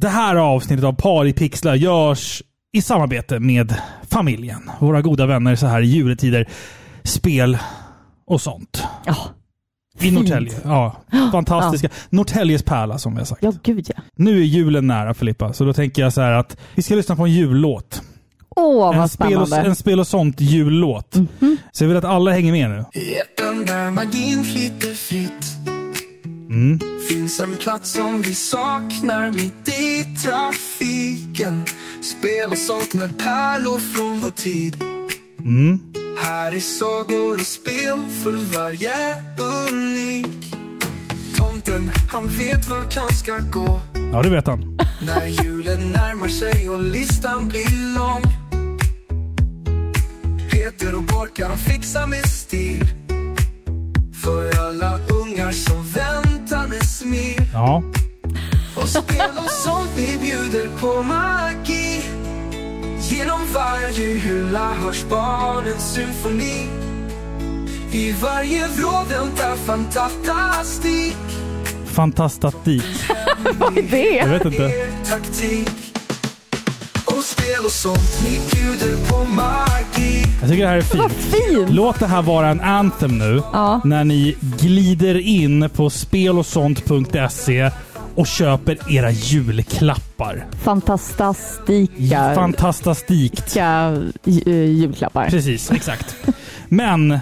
Det här avsnittet av Par i pixlar görs i samarbete med familjen. Våra goda vänner så här i juletider. Spel och sånt. Ja, I. Norrtälje. Ja, fantastiska. Norrtäljes pärla som vi har sagt. ja gud ja. Nu är julen nära Filippa, så då tänker jag så här att vi ska lyssna på en jullåt. Åh, En vad spel, och, spännande. en spel och sånt jullåt. Så jag vill att alla hänger med nu. I där magin flyter fritt Mm. Finns en plats som vi saknar mitt i trafiken Spel och sånt med pärlor från vår tid Mm. Här är sagor och spel för varje unik Tomten, han vet vart han ska gå Ja, det vet han. När julen närmar sig och listan blir lång Peter och Borka de fixar med stil För alla ungar som Ja. Och spel och sånt vi bjuder på magi Genom varje hylla hörs barnens symfoni I varje vrå väntar fantastik Fantastik. Vad är det? Jag vet inte. Taktik Och spel och sånt, ni bjuder på magi Jag tycker det här är Vad fint. fint! Låt det här vara en anthem nu. Ja. När ni glider in på spelosont.se och köper era julklappar. Fantastika Fantastikt. eh, julklappar. Precis, exakt. Men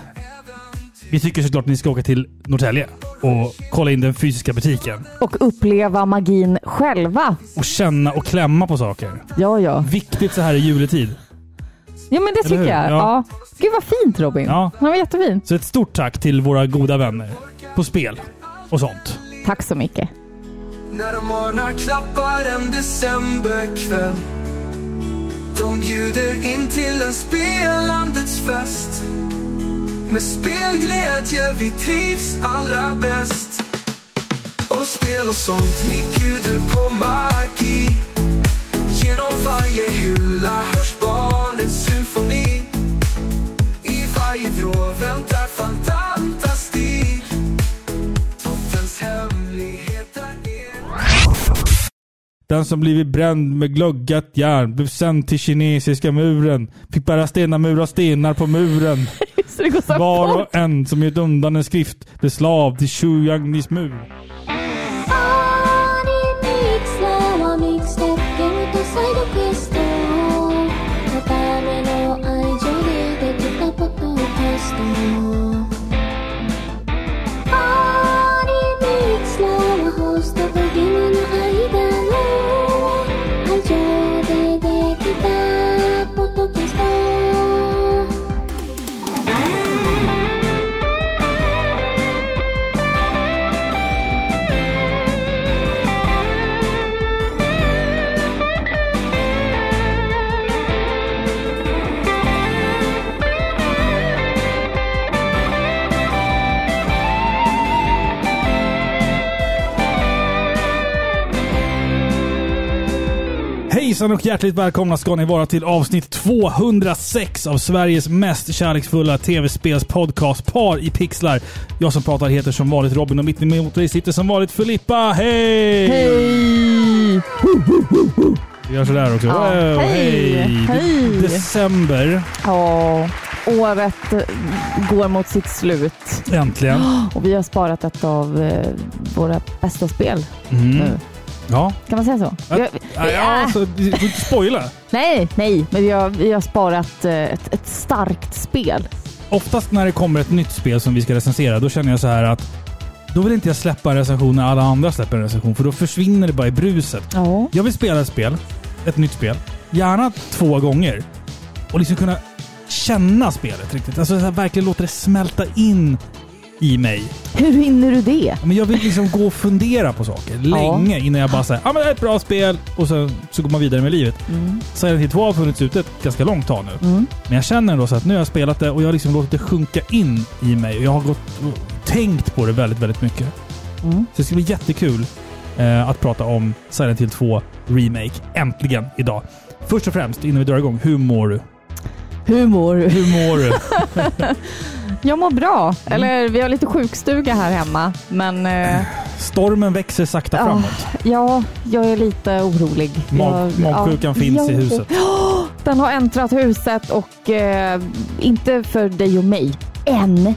vi tycker såklart att ni ska åka till Norrtälje och kolla in den fysiska butiken. Och uppleva magin själva. Och känna och klämma på saker. Ja, ja. Viktigt så här i juletid. Ja, men det Eller hur? tycker jag. Ja. Ja. Gud vad fint Robin. Ja. Det var jättefint. Så ett stort tack till våra goda vänner på spel och sånt. Tack så mycket. När de ordnar klappar en decemberkväll De bjuder in till en spelandets fest med spelglädje vi trivs allra bäst Och spel och sånt, ni bjuder på magi Genom varje hylla hörs barnets symfoni I varje vrå väntar fantastik Tomtens hemligheter är Den som blivit bränd med glöggat järn blev sänd till kinesiska muren. Fick bära stenar, mura stenar på muren. Så det går så Var och en som gett undan en skrift blev slav till Shuyangnis Hejsan och hjärtligt välkomna ska ni vara till avsnitt 206 av Sveriges mest kärleksfulla tv-spelspodcast Par i pixlar. Jag som pratar heter som vanligt Robin och mitt emot mig sitter som vanligt Filippa. Hej! Hej! Vi gör sådär också. Ja, Wow, hej, hej. December. Ja, året går mot sitt slut. Äntligen. Och vi har sparat ett av eh, våra bästa spel Mm. nu. Ja. Kan man säga så? Ja, Vi har, Ja, ja, alltså, du får inte spoila. nej, nej, men vi har, vi har sparat eh, ett, ett starkt spel. Oftast när det kommer ett nytt spel som vi ska recensera, då känner jag så här att då vill inte jag släppa en recension när alla andra släpper en recension, för då försvinner det bara i bruset. Ja. Jag vill spela ett spel, ett nytt spel, gärna två gånger. Och liksom kunna känna spelet riktigt. Alltså så här, verkligen låta det smälta in i mig. Hur hinner du det? Men jag vill liksom gå och fundera på saker länge innan jag bara säger ja men det är ett bra spel och så, så går man vidare med livet. Mm. Silent Hill 2 har funnits ute ett ganska långt tag nu. Mm. Men jag känner ändå så att nu har jag spelat det och jag har liksom låtit det sjunka in i mig. Och jag har gått och tänkt på det väldigt, väldigt mycket. Mm. Så det ska bli jättekul eh, att prata om Silent Hill 2 Remake. Äntligen idag. Först och främst, innan vi drar igång, hur mår du? Humor. Hur mår du? Jag mår bra. Mm. Eller vi har lite sjukstuga här hemma. Men eh, Stormen växer sakta Ja, framåt. ja, jag är lite orolig. Mag, magsjukan ja, finns i ja, huset. Den har äntrat huset och eh, inte för dig och mig än. Nej,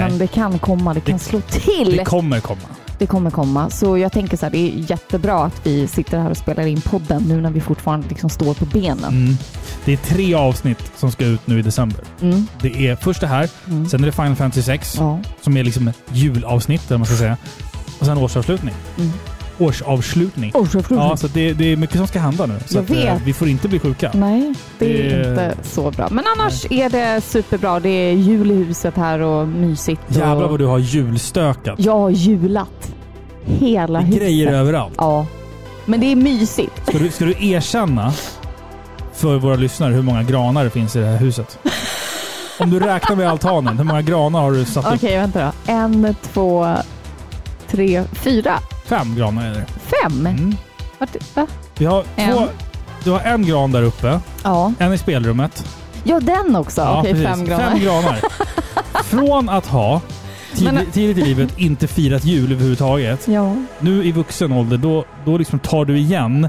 Men det kan komma, det kan Det- slå till. det kommer komma. Det kommer komma. Så jag tänker så här, det är jättebra att vi sitter här och spelar in podden nu när vi fortfarande liksom står på benen. Mm. Det är tre avsnitt som ska ut nu i december. Mm. Det är först det här, Mm. sen är det Final Fantasy 6 Ja. som är liksom ett julavsnitt, eller man ska säga. Och sen årsavslutning. Årsavslutning. Så Ja, så det, det är mycket som ska hända nu. Så Jag att, eh, vet. vi får inte bli sjuka. Nej, det är Det- inte så bra. Men annars är det superbra. Det är jul i huset här och mysigt. Jävlar och vad du har julstökat. Jag har julat hela Det är huset. grejer överallt. Ja. Men det är mysigt. Ska du, ska du erkänna för våra lyssnare hur många granar det finns i det här huset? Om du räknar med altanen, hur många granar har du satt upp? Okej, vänta då. En, två, tre, fyra, Fem granar är det. fem. Mm. Vart, va? Vi har En. två, du har en gran där uppe, Ja. en i spelrummet. ja, den också. Okej, precis. fem granar. Fem granar. Från att ha tid, Men- tidigt i livet inte firat jul överhuvudtaget. Ja. Nu i vuxen ålder, då, då liksom tar du igen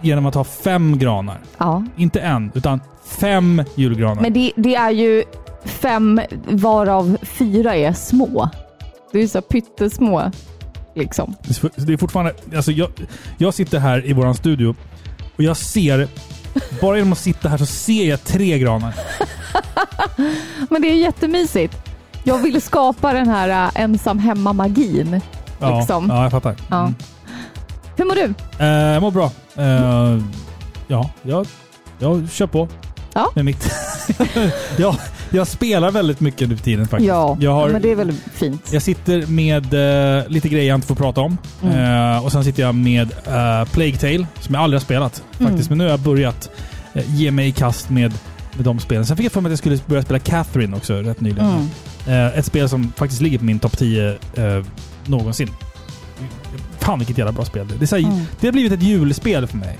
genom att ha fem granar. ja. Inte en, utan fem julgranar. Men det, det är ju fem varav fyra är små. Det är ju så pyttesmå. Liksom. Det är fortfarande... Alltså jag, jag sitter här i våran studio och jag ser... Bara genom att sitta här så ser jag tre granar. Men det är jättemysigt. Jag vill skapa den här äh, ensam hemma-magin. Ja, Liksom. ja jag fattar. Ja. Mm. Hur mår du? Eh, jag mår bra. Eh, ja, jag, jag kör på Ja. med mitt. jag, jag spelar väldigt mycket nu för tiden faktiskt. Ja, jag, har, men det är väl fint. jag sitter med eh, lite grejer jag inte får prata om. Mm. Eh, och sen sitter jag med uh, Plague Tale, som jag aldrig har spelat faktiskt. Men nu har jag börjat eh, ge mig i kast med, med de spelen. Sen fick jag för mig att jag skulle börja spela Catherine också rätt nyligen. Mm. Ett spel som faktiskt ligger på min topp 10 eh, någonsin. Fan vilket jävla bra spel det är. Mm. det har blivit ett julspel för mig.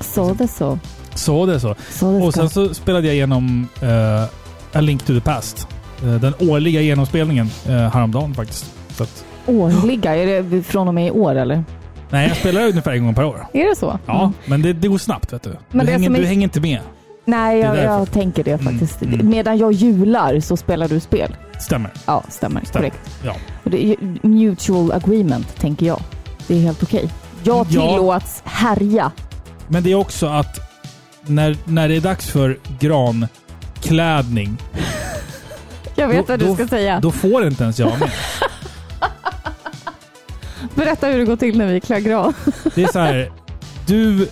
Så det så. Så det så. Så det Och sen så spelade jag igenom uh, A Link to the Past. Eh, den årliga genomspelningen uh, häromdagen faktiskt. Så att, Årliga, är det från och med i år eller? nej, jag spelar ungefär en gång per år. Är det så? Ja, Mm. men det, det går snabbt vet du. Men du, hänger, är- du hänger inte med. Nej, jag, jag tänker det Mm, faktiskt. mm. Medan jag jular så spelar du spel. Stämmer. Ja, stämmer. Stämmer. Korrekt. Ja. Och det är mutual agreement, tänker jag. Det är helt okej. Jag Ja. tillåts härja. Men det är också att när, när det är dags för granklädning, Jag vet Då- vad du då- ska säga. då får inte ens jag med. Berätta hur det går till när vi klär gran. Det är så här. Du,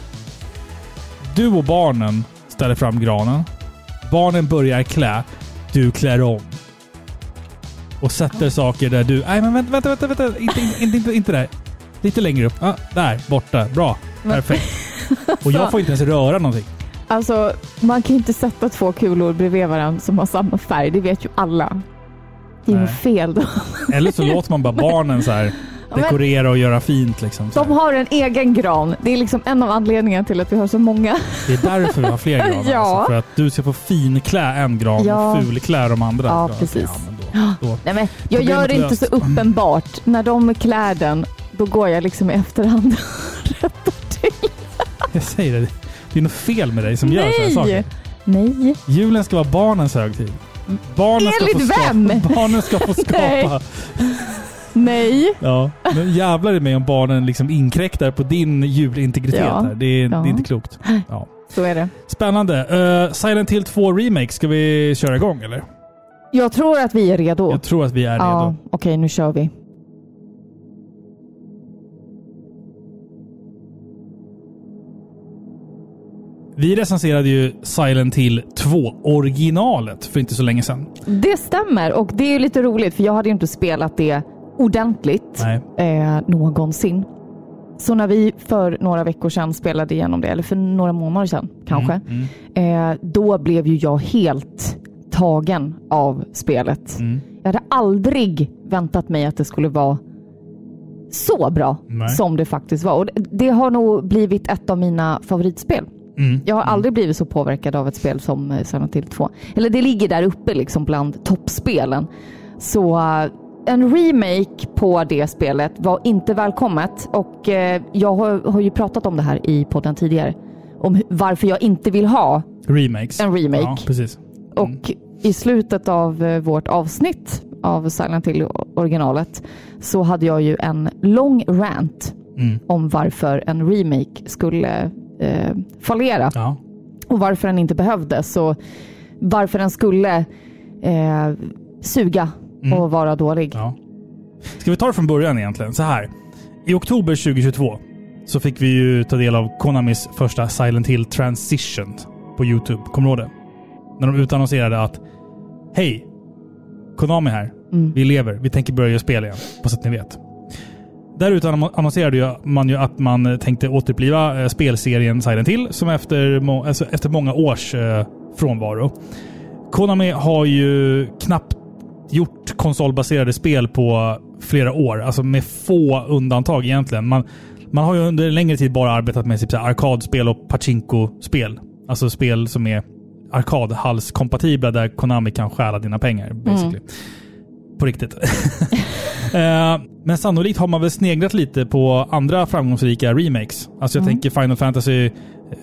du och barnen ställer fram granen. Barnen börjar klä. Du klär om. Och sätter saker där du... Nej men vänta, vänta, vänta. vänta. Inte, inte, inte, inte där. Lite längre upp. Ah, där, borta. Bra. Perfekt. Och jag får inte ens röra någonting. Alltså, man kan ju inte sätta två kulor bredvid varandra som har samma färg. Det vet ju alla. Det är ju fel då. Eller så låter man bara barnen så här dekorera och göra fint. Liksom, De har en egen gran. Det är liksom en av anledningarna till att vi har så många. Det är därför vi har fler granar. Ja. alltså, för att du ska få finklä en gran Ja. och fulklä de andra. Ja, precis. men då, då. Nej, men jag gör det inte så uppenbart. När de klär den, då går jag liksom i efterhand och rättar till. Jag säger det. Det är något fel med dig som gör sådana Nej! saker. Nej! Julen ska vara barnens högtid. Barnen ska Enligt få vem? Skapa, barnen ska få Nej. skapa. Nej! ja. Men jävlar i mig om barnen liksom inkräktar på din julintegritet Ja. här. Det är, Ja. det är inte klokt. Ja. Så är det. Spännande. Uh, Silent Hill 2 Remake, ska vi köra igång eller? Jag tror att vi är redo. Jag tror att vi är ja, redo. okej, nu kör vi. Vi recenserade ju Silent Hill 2 originalet för inte så länge sedan. Det stämmer och det är ju lite roligt för jag hade ju inte spelat det ordentligt eh, någonsin. Så när vi för några veckor sedan spelade igenom det, eller för några månader sedan kanske, Mm, mm, eh, då blev ju jag helt tagen av spelet. mm. Jag hade aldrig väntat mig att det skulle vara så bra Nej. som det faktiskt var. Och det har nog blivit ett av mina favoritspel. Mm. Jag har aldrig blivit så påverkad av ett spel som eh, Silent Hill 2. Eller det ligger där uppe liksom bland toppspelen. Så eh, en remake på det spelet var inte välkommet och eh, jag har, har ju pratat om det här i podden tidigare. Om varför jag inte vill ha Remakes. En remake. Ja, precis. Och i slutet av vårt avsnitt av Silent Hill originalet så hade jag ju en lång rant Mm. om varför en remake skulle eh, fallera Ja. och varför den inte behövdes och varför den skulle eh, suga Mm. och vara dålig. Ja. Ska vi ta det från början egentligen? Så här. I oktober 2022 så fick vi ju ta del av Konamis första Silent Hill Transition på Youtube. Kommer du ihåg det? När de utannonserade att Hej! Konami här. Mm. Vi lever. Vi tänker börja göra spel igen. På så att ni vet. Där annonserade man ju att man eh, tänkte återuppliva eh, spelserien Silent Hill som efter, må- alltså efter många års eh, frånvaro. Konami har ju knappt gjort konsolbaserade spel på flera år. Alltså med få undantag egentligen. Man, man har ju under en längre tid bara arbetat med typ arkadspel och pachinko-spel. Alltså spel som är arkadhalskompatibla där Konami kan stjäla dina pengar. Basically. Mm. På riktigt. Eh, Men sannolikt har man väl sneglat lite på andra framgångsrika remakes. Alltså jag tänker Final Fantasy,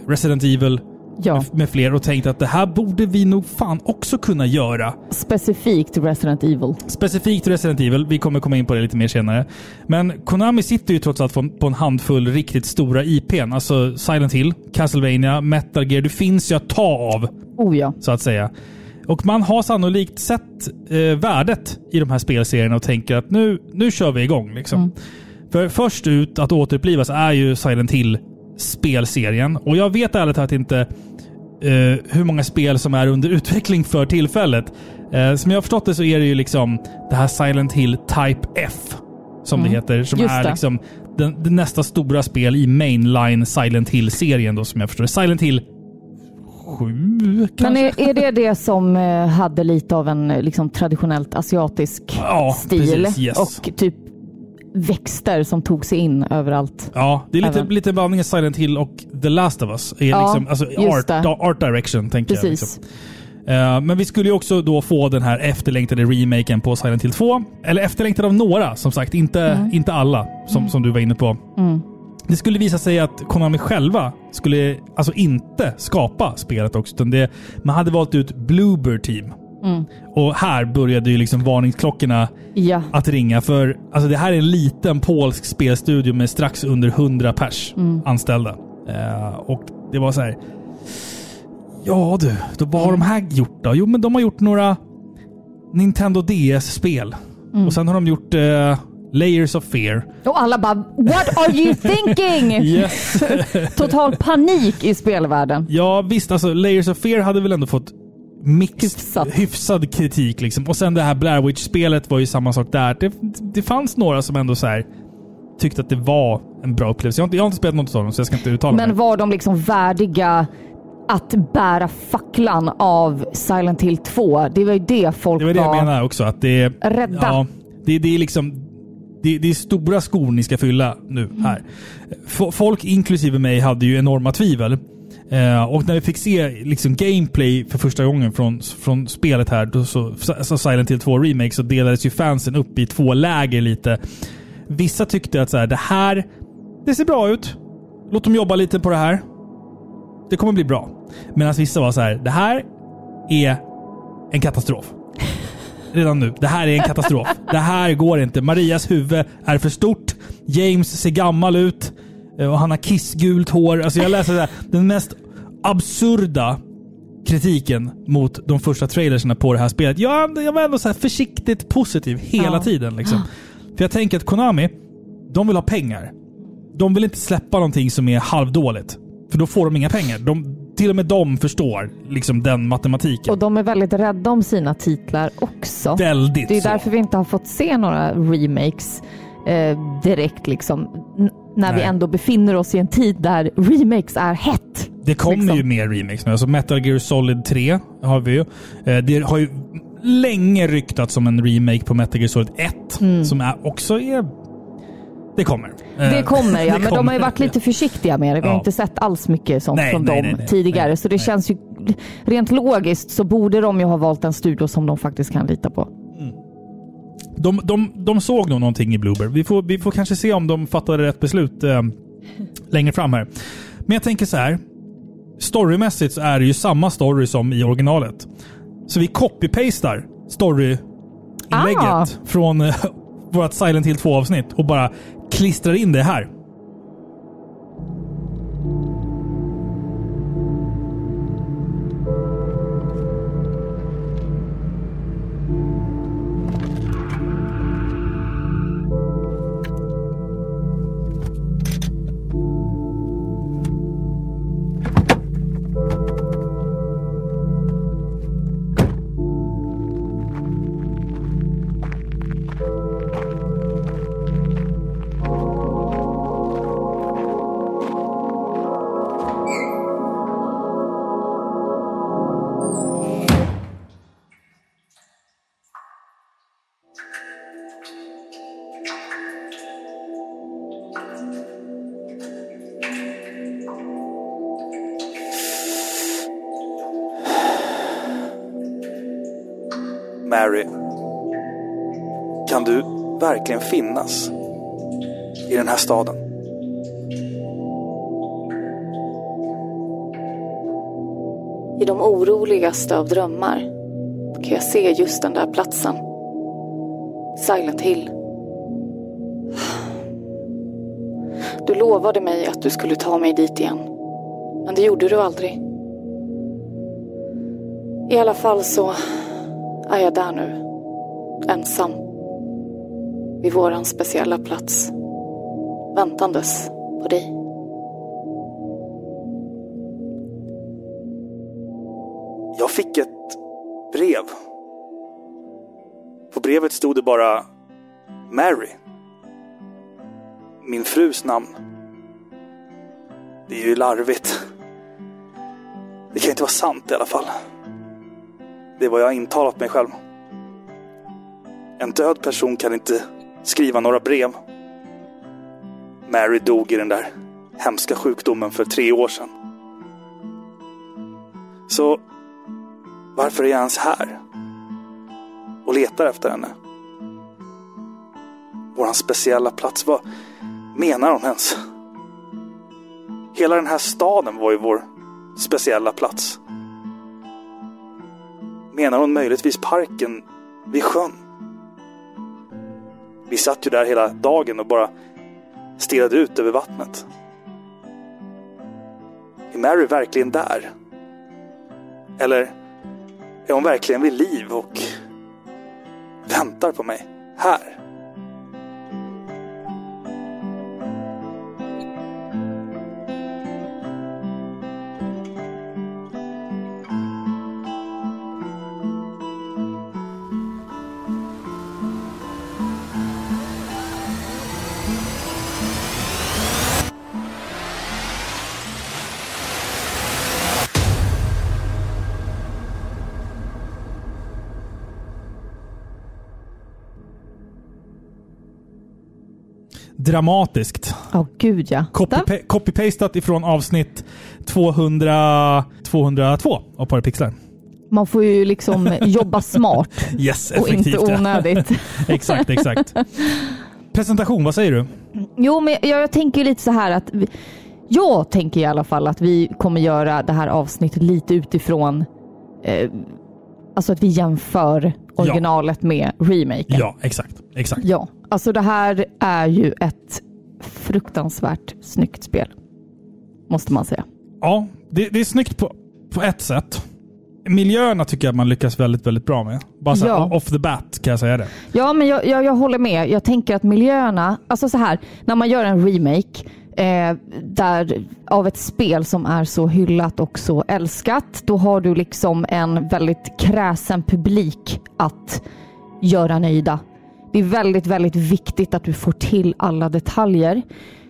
Resident Evil Ja, med- fler och tänkt att det här borde vi nog fan också kunna göra. specifikt Resident Evil. Specifikt Resident Evil. Vi kommer komma in på det lite mer senare. Men Konami sitter ju trots allt på en handfull riktigt stora IPn. Alltså Silent Hill, Castlevania, Metal Gear. Det finns ju att ta av, Oh ja. så att säga. Och man har sannolikt sett eh, värdet i de här spelserierna och tänker att nu, nu kör vi igång. Liksom. För först ut att återupplivas är ju Silent Hill spelserien. Och jag vet ärligt talat inte eh, hur många spel som är under utveckling för tillfället. Eh, som jag har förstått det så är det ju liksom det här Silent Hill Type F, som det heter. Som Just är det. liksom den, det nästa stora spel i mainline Silent Hill-serien då, som jag förstår. Silent Hill 7 Men kanske? är, är det det som eh, hade lite av en eh, liksom, traditionellt asiatisk Ja, stil? precis, yes. Och typ växter som tog sig in överallt. Ja, det är lite, Även. lite blandning av Silent Hill och The Last of Us. Är Ja, liksom, alltså art, det. art direction, tänker jag. Precis. Liksom. Eh, men vi skulle ju också då få den här efterlängtade remaken på Silent Hill 2. Eller efterlängtad av några, som sagt. Inte, Mm. inte alla, som, som du var inne på. Det skulle visa sig att Konami själva skulle alltså inte skapa spelet också. Utan det, man hade valt ut Bluebird Team. Mm. Och här började ju liksom varningsklockorna Ja, att ringa. För alltså det här är en liten polsk spelstudio med strax under 100 pers anställda. Eh, och det var så här. Ja du, då vad har de här gjort då? Jo, men de har gjort några Nintendo DS-spel. Och sen har de gjort eh, Layers of Fear. och alla bara “What are you thinking?” Yes. Total panik i spelvärlden. ja, visst. Alltså Layers of Fear hade väl ändå fått mixed, Hyfsat. hyfsad kritik. Liksom. Och sen det här Blair Witch-spelet var ju samma sak där. Det, det fanns några som ändå så här tyckte att det var en bra upplevelse. Jag har inte, jag har inte spelat något av dem, så jag ska inte uttala Men mig. var de liksom värdiga att bära facklan av Silent Hill 2? Det var ju det folk Det var det jag menar också. Att det, rädda. Ja, det, det är liksom... Det, det är stora skor ni ska fylla nu här. F- Folk, inklusive mig, hade ju enorma tvivel. Eh, och när vi fick se liksom gameplay för första gången från, från spelet här, då så, så Silent Hill 2 Remake, så delades ju fansen upp i två läger lite. Vissa tyckte att så här, det här, det ser bra ut. Låt dem jobba lite på det här. Det kommer bli bra. Medan vissa var så här, det här är en katastrof. Redan nu. Det här är en katastrof. det här går inte. Marias huvud är för stort. James ser gammal ut. eh, Och han har kissgult hår. Alltså jag läser det här, den mest absurda kritiken mot de första trailersna på det här spelet. Jag, jag var ändå så försiktigt positiv hela Ja. tiden. Liksom. För jag tänker att Konami, de vill ha pengar. De vill inte släppa någonting som är halvdåligt. För då får de inga pengar. De, till och med de förstår liksom den matematiken. Och de är väldigt rädda om sina titlar också. Väldigt Det är så. därför vi inte har fått se några remakes eh, direkt liksom. N- när vi Nej. ändå befinner oss i en tid där remakes är hett. Det kommer liksom. ju mer remakes nu. Alltså Metal Gear Solid 3 har vi ju. Eh, Det har ju länge ryktats som en remake på Metal Gear Solid 1. Som är också är... Det kommer. Eh, Mm. Det kommer ja, det men de har kommer. ju varit lite försiktiga med det. Vi har Ja. inte sett alls mycket sånt Nej, från nej, dem nej, tidigare. så det känns ju rent logiskt så borde de ju ha valt en studio som de faktiskt kan lita på. De, de, de såg nog någonting i Bluebird. Vi får, vi får kanske se om de fattade rätt beslut eh, längre fram här. Men jag tänker så här. Storymässigt så är det ju samma story som i originalet. Så vi copy-pastar story-inlägget Ah. från eh, vårt Silent Hill 2-avsnitt och bara klistrar in det här. Verkligen finnas i den här staden? I de oroligaste av drömmar kan jag se just den där platsen. Silent Hill. Du lovade mig att du skulle ta mig dit igen. Men det gjorde du aldrig. I alla fall så är jag där nu. Ensam. Vid våran speciella plats. Väntandes på dig. Jag fick ett brev. På brevet stod det bara Mary. Min frus namn. Det är ju larvigt. Det kan inte vara sant i alla fall. Det är vad jag har intalat mig själv. En död person kan inte skriva några brev. Mary dog i den där hemska sjukdomen för tre år sedan. Så varför är jag ens här? Och letar efter henne? Våran speciella plats, vad menar hon ens? Hela den här staden var ju vår speciella plats. Menar hon möjligtvis parken vid sjön? Vi satt ju där hela dagen och bara stirrade ut över vattnet. Är Mary verkligen där? Eller är hon verkligen vid liv och väntar på mig här? Dramatiskt. Ja, gud ja. Copy, copy-pastat ifrån avsnitt 200, 202 av Parapixlar. Man får ju liksom jobba smart Yes, och inte ja. onödigt. exakt, exakt. Presentation, vad säger du? Jo, men jag, jag tänker lite så här att vi, jag tänker i alla fall att vi kommer göra det här avsnittet lite utifrån eh, alltså att vi jämför originalet med remaken. Ja, exakt. exakt. Ja, alltså det här är ju ett fruktansvärt snyggt spel. Måste man säga. Ja, det, det är snyggt på, på ett sätt. Miljöerna tycker jag man lyckas väldigt, väldigt bra med. Bara så här, Ja. off the bat kan jag säga det. Ja, men jag, jag, jag håller med. Jag tänker att miljöerna, alltså så här, när man gör en remake eh, där, av ett spel som är så hyllat och så älskat, då har du liksom en väldigt kräsen publik att göra nöjda. Det är väldigt, väldigt viktigt att du får till alla detaljer.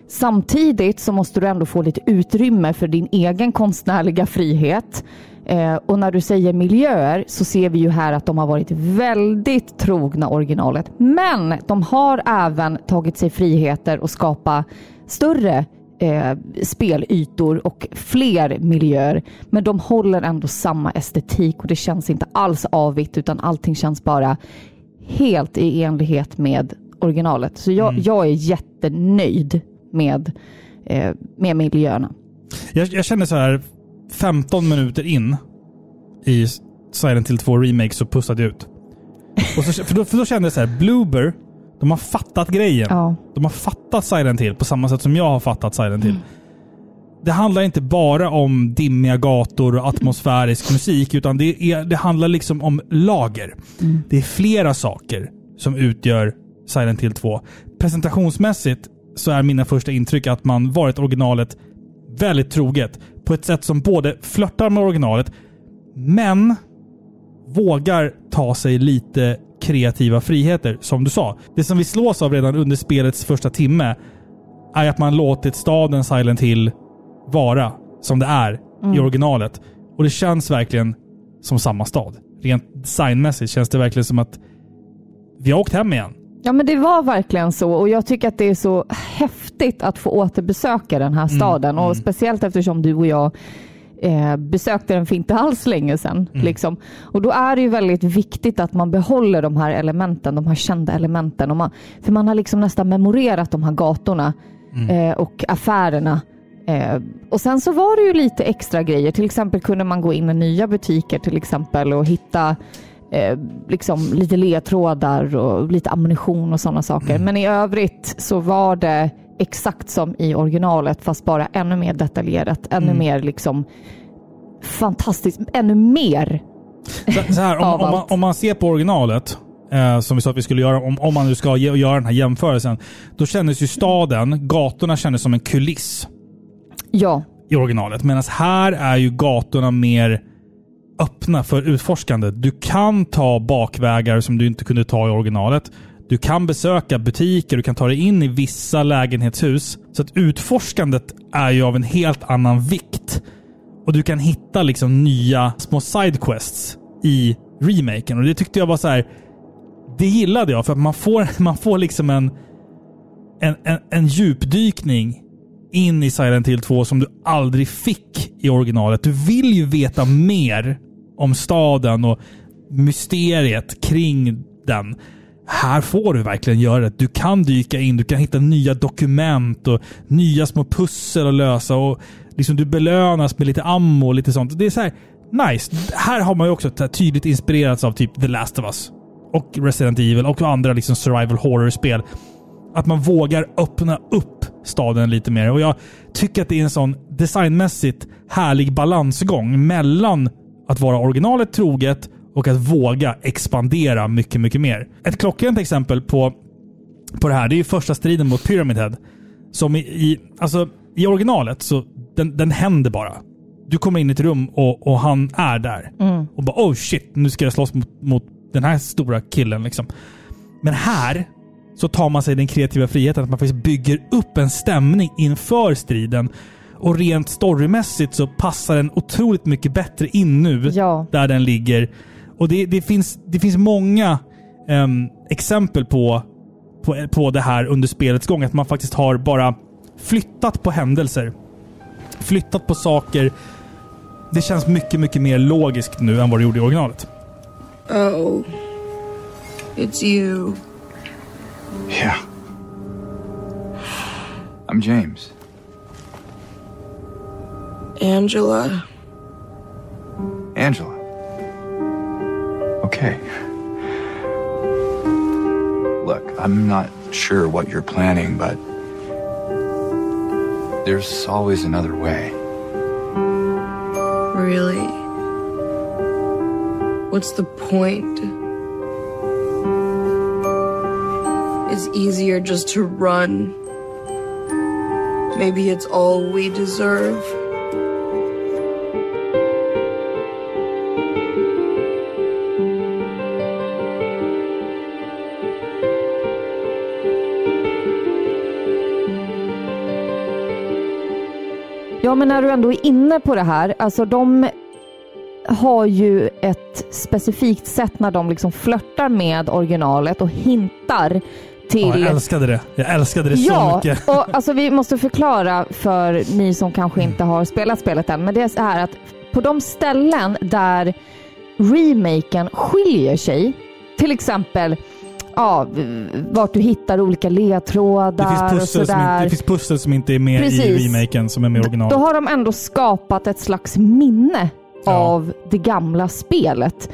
Samtidigt så måste du ändå få lite utrymme för din egen konstnärliga frihet. Eh, och när du säger miljöer så ser vi ju här att de har varit väldigt trogna originalet. Men de har även tagit sig friheter och skapa större eh, spelytor och fler miljöer. Men de håller ändå samma estetik och det känns inte alls avigt utan allting känns bara helt i enlighet med originalet. Så jag, Mm. jag är jättenöjd med, eh, med miljöerna. Jag, jag känner så här 15 minuter in i Silent Hill 2 Remake så pussade jag ut. Och så, för, då, för då kände jag så här, Bloober, de har fattat grejen. Ja. De har fattat Silent Hill på samma sätt som jag har fattat Silent Hill. Det handlar inte bara om dimmiga gator och atmosfärisk musik, utan det, är, det handlar liksom om lager. Det är flera saker som utgör Silent Hill 2. Presentationsmässigt så är mina första intryck att man varit originalet väldigt troget. På ett sätt som både flörtar med originalet, men vågar ta sig lite kreativa friheter, som du sa. Det som vi slås av redan under spelets första timme är att man låtit staden Silent Hill vara som det är i originalet. Och det känns verkligen som samma stad. Rent designmässigt känns det verkligen som att vi har åkt hem igen. Ja men det var verkligen så och jag tycker att det är så häftigt att få återbesöka den här staden och speciellt eftersom du och jag eh, besökte den för inte alls länge sedan. Liksom. Och då är det ju väldigt viktigt att man behåller de här elementen, de här kända elementen. Man, för man har liksom nästan memorerat de här gatorna eh, och affärerna. Eh, och sen så var det ju lite extra grejer. Till exempel kunde man gå in i nya butiker till exempel och hitta eh, liksom lite ledtrådar och lite ammunition och sådana saker. Men i övrigt så var det exakt som i originalet fast bara ännu mer detaljerat, ännu mer liksom fantastiskt, ännu mer. Så, så här, om, om, man, om man ser på originalet, eh, som vi sa att vi skulle göra, om, om man nu ska ge, göra den här jämförelsen, då kändes ju staden, gatorna kändes som en kuliss Ja, i originalet. Medan här är ju gatorna mer öppna för utforskande. Du kan ta bakvägar som du inte kunde ta i originalet. Du kan besöka butiker, du kan ta dig in i vissa lägenhetshus. Så att utforskandet är ju av en helt annan vikt. Och du kan hitta liksom nya små sidequests i remaken. Och det tyckte jag var så här. Det gillade jag för att man får, man får liksom en, en, en, en djupdykning in i Silent Hill 2 som du aldrig fick i originalet. Du vill ju veta mer om staden och mysteriet kring den. Här får du verkligen göra det. Du kan dyka in, du kan hitta nya dokument och nya små pussel att lösa. och liksom Du belönas med lite ammo och lite sånt. Det är så här nice. Här har man ju också tydligt inspirerats av typ The Last of Us. Och Resident Evil och andra liksom survival horror-spel att man vågar öppna upp staden lite mer. Och jag tycker att det är en sån designmässigt härlig balansgång mellan att vara originalet troget och att våga expandera mycket, mycket mer. Ett klockrent exempel på, på det här, det är ju första striden mot Pyramid Head. Som i, i, alltså, i originalet så den, den händer bara. Du kommer in i ett rum och, och han är där. Och bara oh shit, nu ska jag slåss mot, mot den här stora killen. Liksom. Men här så tar man sig den kreativa friheten att man faktiskt bygger upp en stämning inför striden. Och rent storymässigt så passar den otroligt mycket bättre in nu, Ja. där den ligger. Och det, det, finns, det finns många ehm, exempel på, på, på det här under spelets gång. Att man faktiskt har bara flyttat på händelser. Flyttat på saker. Det känns mycket, mycket mer logiskt nu än vad det gjorde i originalet. Oh, it's you. Yeah. I'm James. Angela. Angela. Okay. Look, I'm not sure what you're planning, but there's always another way. Really? What's the point? It's easier just to run. Maybe it's all we deserve. Ja, men när du ändå är inne på det här, alltså de har ju ett specifikt sätt när de liksom flörtar med originalet och hintar till... Ja, jag älskade det. Jag älskade det så Ja, mycket. och alltså vi måste förklara för ni som kanske inte har spelat spelet än, men det är så här att på de ställen där remaken skiljer sig Till exempel ja, vart du hittar olika Det ledtrådar finns, och pussel sådär. inte, det finns pussel som inte är med i Precis. remaken som är med i Då originalet. har de ändå skapat ett slags minne Ja. av det gamla spelet.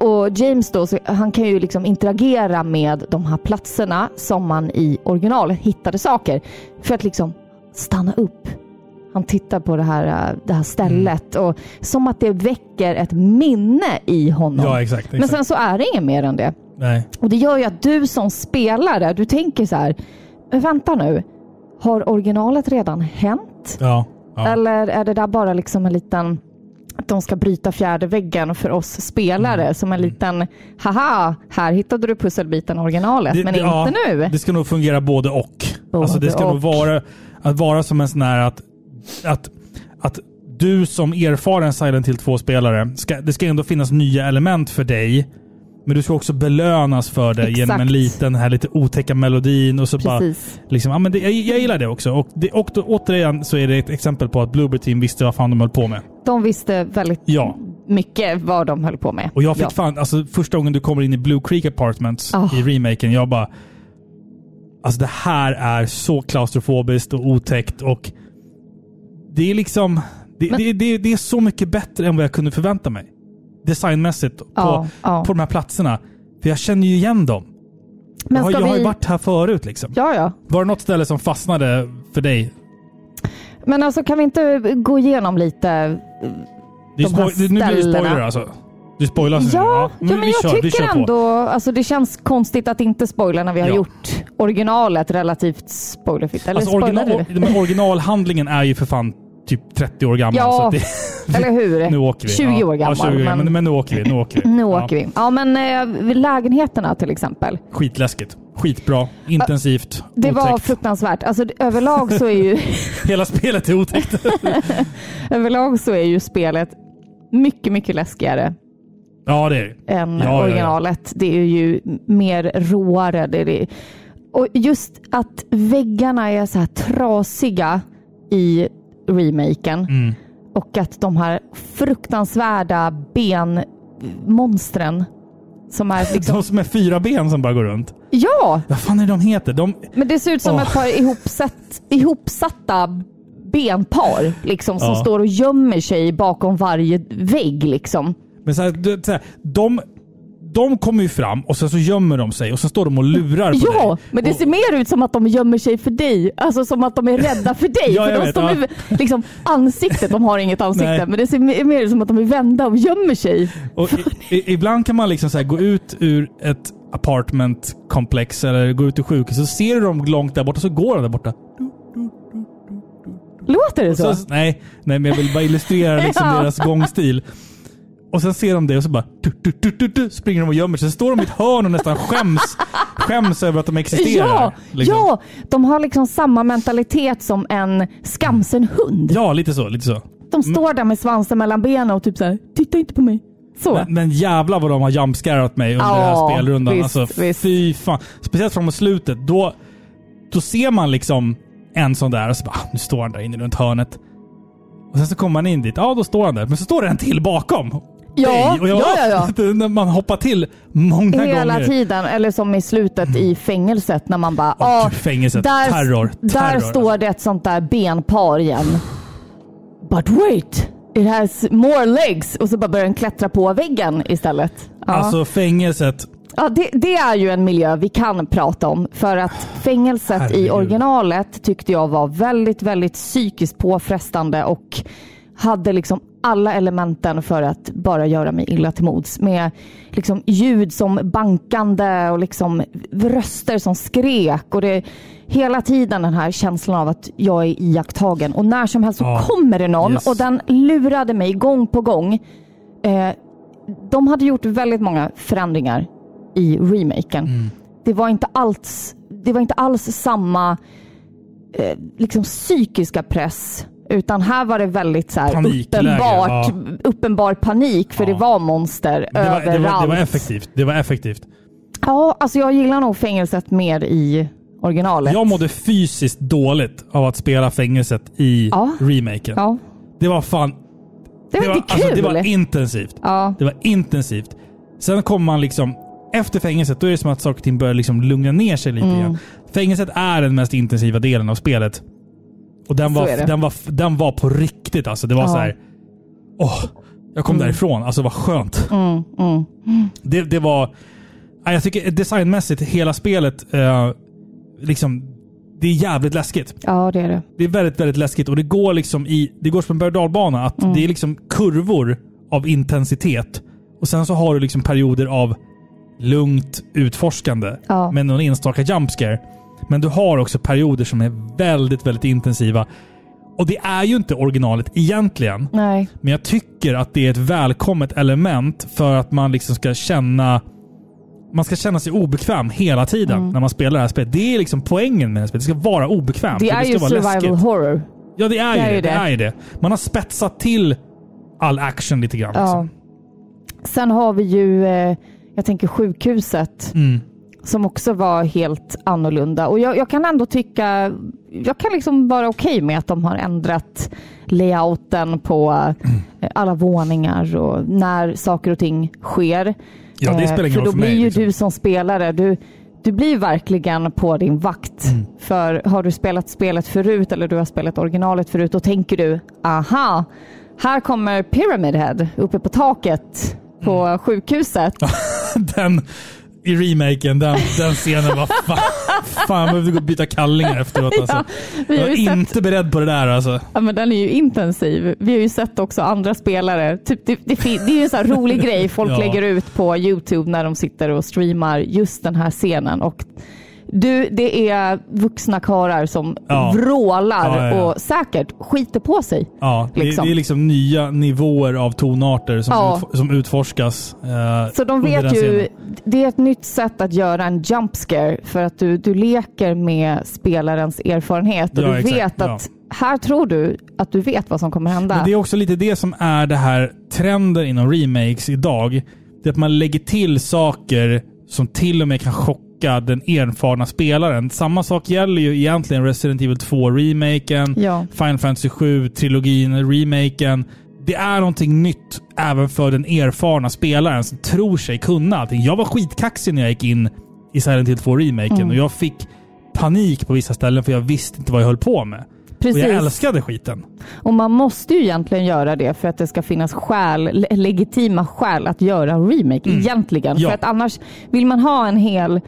Och James då, han kan ju liksom interagera med de här platserna som man i originalet hittade saker. För att liksom stanna upp. Han tittar på det här, äh, det här stället Mm. och som att det väcker ett minne i honom. Ja, exakt. exakt. Men sen så är det inget mer än det. Nej. Och det gör ju att du som spelare, du tänker så här, "Men vänta nu, har originalet redan hänt? Ja. ja. Eller är det där bara liksom en liten, att de ska bryta fjärde väggen för oss spelare Mm. som en liten, haha, här hittade du pusselbiten originalet, Det- men det- inte ja, nu. Det ska nog fungera både och. Både alltså det ska nog och. vara att vara som en sån här att, att, att du som erfaren Silent Hill 2-spelare, ska, det ska ändå finnas nya element för dig. Men du ska också belönas för det genom en Exakt. liten, här lite otäcka melodin och så bara... Liksom, ja, men det, jag, jag gillar det också. Och, det, och då, återigen så är det ett exempel på att Bluebird Team visste vad fan de höll på med. De visste väldigt Ja. mycket vad de höll på med. Och jag fick ja. fan, alltså första gången du kommer in i Blue Creek Apartments Ah. i remaken, jag bara... Alltså det här är så klaustrofobiskt och otäckt och... Det är liksom... Det, Men- det, det, det är så mycket bättre än vad jag kunde förvänta mig. Designmässigt på, Ja, ja. på de här platserna. För jag känner ju igen dem. Men jag, har, jag har ju vi... varit här förut liksom. Ja, ja. Var det något ställe som fastnade för dig? Men alltså kan vi inte gå igenom lite? Är De här spoil- nu blir det ställena. spoiler alltså. Du spoilar Ja, ja, ja men vi jag kör, vi tycker ändå, alltså det känns konstigt att inte spoila när vi har Ja. gjort originalet relativt spoilerfritt. Eller Alltså, original, originalhandlingen är ju för fan typ 30 år gammal. Ja, det, Eller hur? nu åker vi. 20 ja. år gammal. Ja, 20 år, men, men, men nu åker vi. Nu åker vi. nu ja. åker vi. Ja, men eh, lägenheterna till exempel. Skitläskigt. Skitbra. Intensivt. Det var otäckt. fruktansvärt. Alltså, överlag, så är ju, Hela spelet är otäckt. överlag så är ju spelet mycket, mycket läskigare ja, det är än Ja, ja, ja. originalet. Det är ju mer råare. Det är det. Och just att väggarna är så här trasiga i remaken Mm. och att de här fruktansvärda benmonstren som är liksom... De som är fyra ben som bara går runt. Ja! Vad fan är de heter? De, Men det ser ut som Åh. ett par ihopsatt, ihopsatta benpar liksom, som Ja. står och gömmer sig bakom varje vägg. Liksom. men så här, så här, de, de kommer ju fram och sen så gömmer de sig och så står de och lurar på Ja, dig. men det Och- ser mer ut som att de gömmer sig för dig. Alltså som att de är rädda för dig. Ja, för de vet, står ja. med, liksom, ansiktet, de har inget ansikte, Nej. men det ser mer ut som att de är vända och gömmer sig. Och i, ibland kan man liksom så gå ut ur ett apartmentkomplex eller gå ut ur sjukhuset så ser du dem långt där borta så går de där borta. Låter det så? Så, nej, nej, men jag vill bara illustrera liksom Ja. deras gångstil. Och sen ser de det och så bara tu, tu, tu, tu, springer de och gömmer sig. Sen står de i ett hörn och nästan skäms, skäms över att de existerar. Ja, liksom. ja, de har liksom samma mentalitet som en skamsen hund. ja, lite så. Lite så. De står där med svansen mellan benen och typ så här, titta inte på mig. Så. Men, men jävlar vad de har jumpscarat mig under den här Ja, spelrundan. visst, alltså, visst. fy fan. Speciellt framåt slutet. Då, då ser man liksom en sån där och så bara, ah, nu står han där inne runt hörnet. Och sen så kommer man in dit. Ja, då står han där. Men så står det en till bakom. Ja, dig. Och jag, ja, ja, ja. När man hoppar till många Hela gånger. tiden, eller som i slutet i fängelset när man bara, ah, gud, fängelset. där, Terror. där Terror, står det ett sånt där benpar igen. But wait, it has more legs. Och så bara börjar den klättra på väggen istället. Ja. Alltså fängelset. Ja, det, det är ju en miljö vi kan prata om. För att fängelset Herregud. i originalet tyckte jag var väldigt, väldigt psykiskt påfrestande och hade liksom alla elementen för att bara göra mig illa till mods. Med liksom ljud som bankande och liksom röster som skrek. Och det hela tiden den här känslan av att jag är iakttagen. Och när som helst så Ja. kommer det någon Yes. och den lurade mig gång på gång. Eh, de hade gjort väldigt många förändringar i remaken. Mm. Det, var inte alls, det var inte alls samma eh, liksom psykiska press. Utan här var det väldigt så uppenbart, uppenbar panik för Ja. det var monster Det var, överallt. det, var, det var effektivt. Det var effektivt. Ja, alltså jag gillar nog fängelset mer i originalet. Jag mådde fysiskt dåligt av att spela fängelset i Ja. remaken. Ja, Det var fan... det var, inte alltså, kul. det var intensivt. ja. Det var intensivt. Sen kommer man liksom efter fängelset, då är det som att saker och ting börjar liksom lugna ner sig lite Mm. grann. Fängelset är den mest intensiva delen av spelet. Och den Så var, den var, den var på riktigt alltså. Det var Ja. så här. Åh, jag kom därifrån. Alltså vad skönt. Mm, mm. Det, det var... ja, Jag tycker designmässigt, hela spelet, eh, liksom, det är jävligt läskigt. Ja, det är det. Det är väldigt, väldigt läskigt och det går liksom i... Det går som en berg och. Att Mm. Det är liksom kurvor av intensitet. Och sen så har du liksom perioder av lugnt utforskande Ja. med någon enstaka jumpscare. Men du har också perioder som är väldigt, väldigt intensiva. Och det är ju inte originalet egentligen. Nej. Men jag tycker att det är ett välkommet element för att man liksom ska känna man ska känna sig obekväm hela tiden när man spelar det här spelet. Det är liksom poängen med det här spelet. Det ska vara obekvämt. Det är ska ju vara survival läskigt. horror. Ja, det är, Det är ju ju det. Det det. är ju det. Man har spetsat till all action lite grann. Ja. Liksom. Sen har vi ju, eh, jag tänker sjukhuset, Mm. Som också var helt annorlunda. Och jag, jag kan ändå tycka, jag kan liksom vara okej med att de har ändrat layouten på eh, alla våningar och när saker och ting sker. Ja, det Eh, spelar ingen För roll då för blir mig. ju liksom. du som spelare, du, du blir verkligen på din vakt. Mm. För har du spelat spelet förut eller du har spelat originalet förut, då tänker du, aha, här kommer Pyramid Head uppe på taket på Mm. sjukhuset. Den i remaken, den, den scenen var fan... fan jag behövde gå och byta kallingar efteråt alltså. Vi Jag var sett, inte beredd på det där alltså. ja, men den är ju intensiv. Vi har ju sett också andra spelare. Typ, det, det, det är ju en sån rolig grej folk Ja. lägger ut på YouTube när de sitter och streamar just den här scenen. Och du, det är vuxna karlar som Ja. vrålar Ja, ja, och säkert skiter på sig. Ja, det, Liksom. det är liksom nya nivåer av tonarter som, utf- som utforskas. eh, Så de vet ju, scenen. det är ett nytt sätt att göra en jump scare för att du, du leker med spelarens erfarenhet och du exakt. vet att här tror du att du vet vad som kommer hända. Men det är också lite det som är det här trenden inom remakes idag. Det är att man lägger till saker som till och med kan chocka den erfarna spelaren. Samma sak gäller ju egentligen Resident Evil 2-remaken, Ja. Final Fantasy 7-trilogin, remaken. Det är någonting nytt även för den erfarna spelaren som tror sig kunna allting. Jag var skitkaxig när jag gick in i Silent Hill 2-remaken Mm. och jag fick panik på vissa ställen för jag visste inte vad jag höll på med. Precis. Och jag älskade skiten. Och man måste ju egentligen göra det för att det ska finnas skäl, le- legitima skäl att göra en remake egentligen. Mm. Ja. För att annars vill man ha en hel,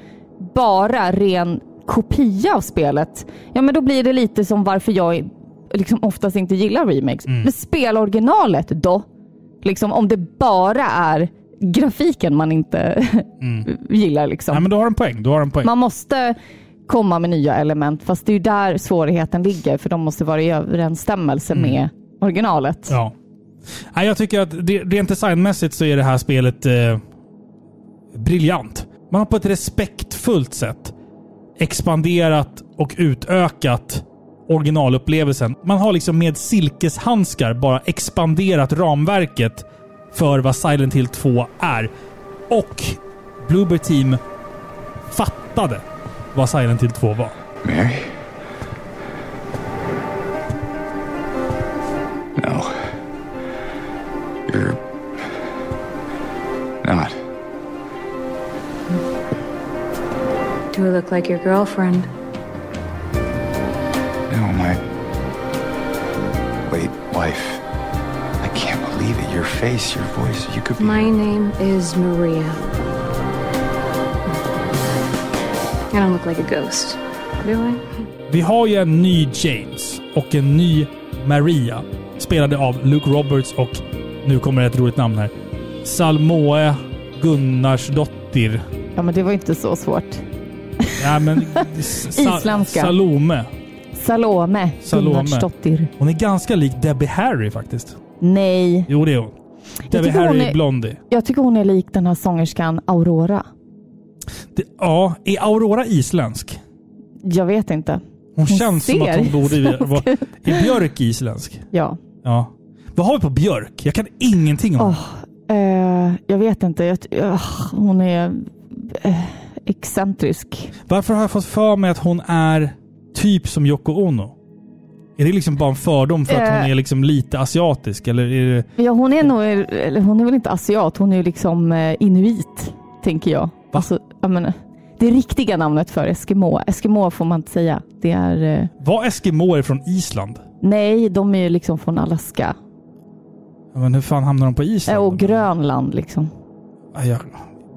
bara ren kopia av spelet, ja men då blir det lite som varför jag liksom oftast inte gillar remakes. Mm. Men spela originalet då. Liksom om det bara är grafiken man inte gillar liksom. Nej, men du har en poäng. Du har en poäng. Man måste komma med nya element, fast det är ju där svårigheten ligger, för de måste vara i överensstämmelse med originalet. Mm. Ja. Nej, jag tycker att rent designmässigt så är det här spelet eh, briljant. Man har på ett respektfullt sätt expanderat och utökat originalupplevelsen. Man har liksom med silkeshandskar bara expanderat ramverket för vad Silent Hill 2 är. Och Bloober Team fattade vad Silent Hill 2 var. Mary? No. You're Do I look like your girlfriend? No, my. Wait, wife. I can't believe it. Your face, your voice. You could be. My name is Maria. I don't look like a ghost, do I? Vi har ju en ny James och en ny Maria. Spelade av Luke Roberts och, nu kommer ett roligt namn här, Salmoe Gunnarsdottir. Ja, men det var inte så svårt. Ja, men, Sa- Isländska. Salome. Salome, Salome. Gunnarsdottir. Hon är ganska lik Debbie Harry faktiskt. Nej, Jo, det är hon. Debbie tycker hon Harry är- Blondie. jag tycker hon är lik den här sångerskan Aurora. Det, ja, är Aurora isländsk? Jag vet inte. Hon, känns som att hon ser borde isländsk vara... Är Björk isländsk? Ja. Ja. Vad har vi på Björk? Jag kan ingenting om Åh, eh, jag vet inte. Jag, ah, hon är eh, excentrisk. Varför har jag fått för mig att hon är typ som Yoko Ono? Är det liksom bara en fördom för att Eh. hon är liksom lite asiatisk? Eller är det... Ja, hon är nog, eller hon är väl inte asiat, hon är ju liksom eh, inuit, tänker jag. Alltså, jag menar, det riktiga namnet för Eskimo. Eskimo får man inte säga. Det är... Eh, Var Eskimoer från Island? nej, de är ju liksom från Alaska. Ja, Men hur fan hamnar de på Island? Eh, och Grönland liksom. Ja, jag-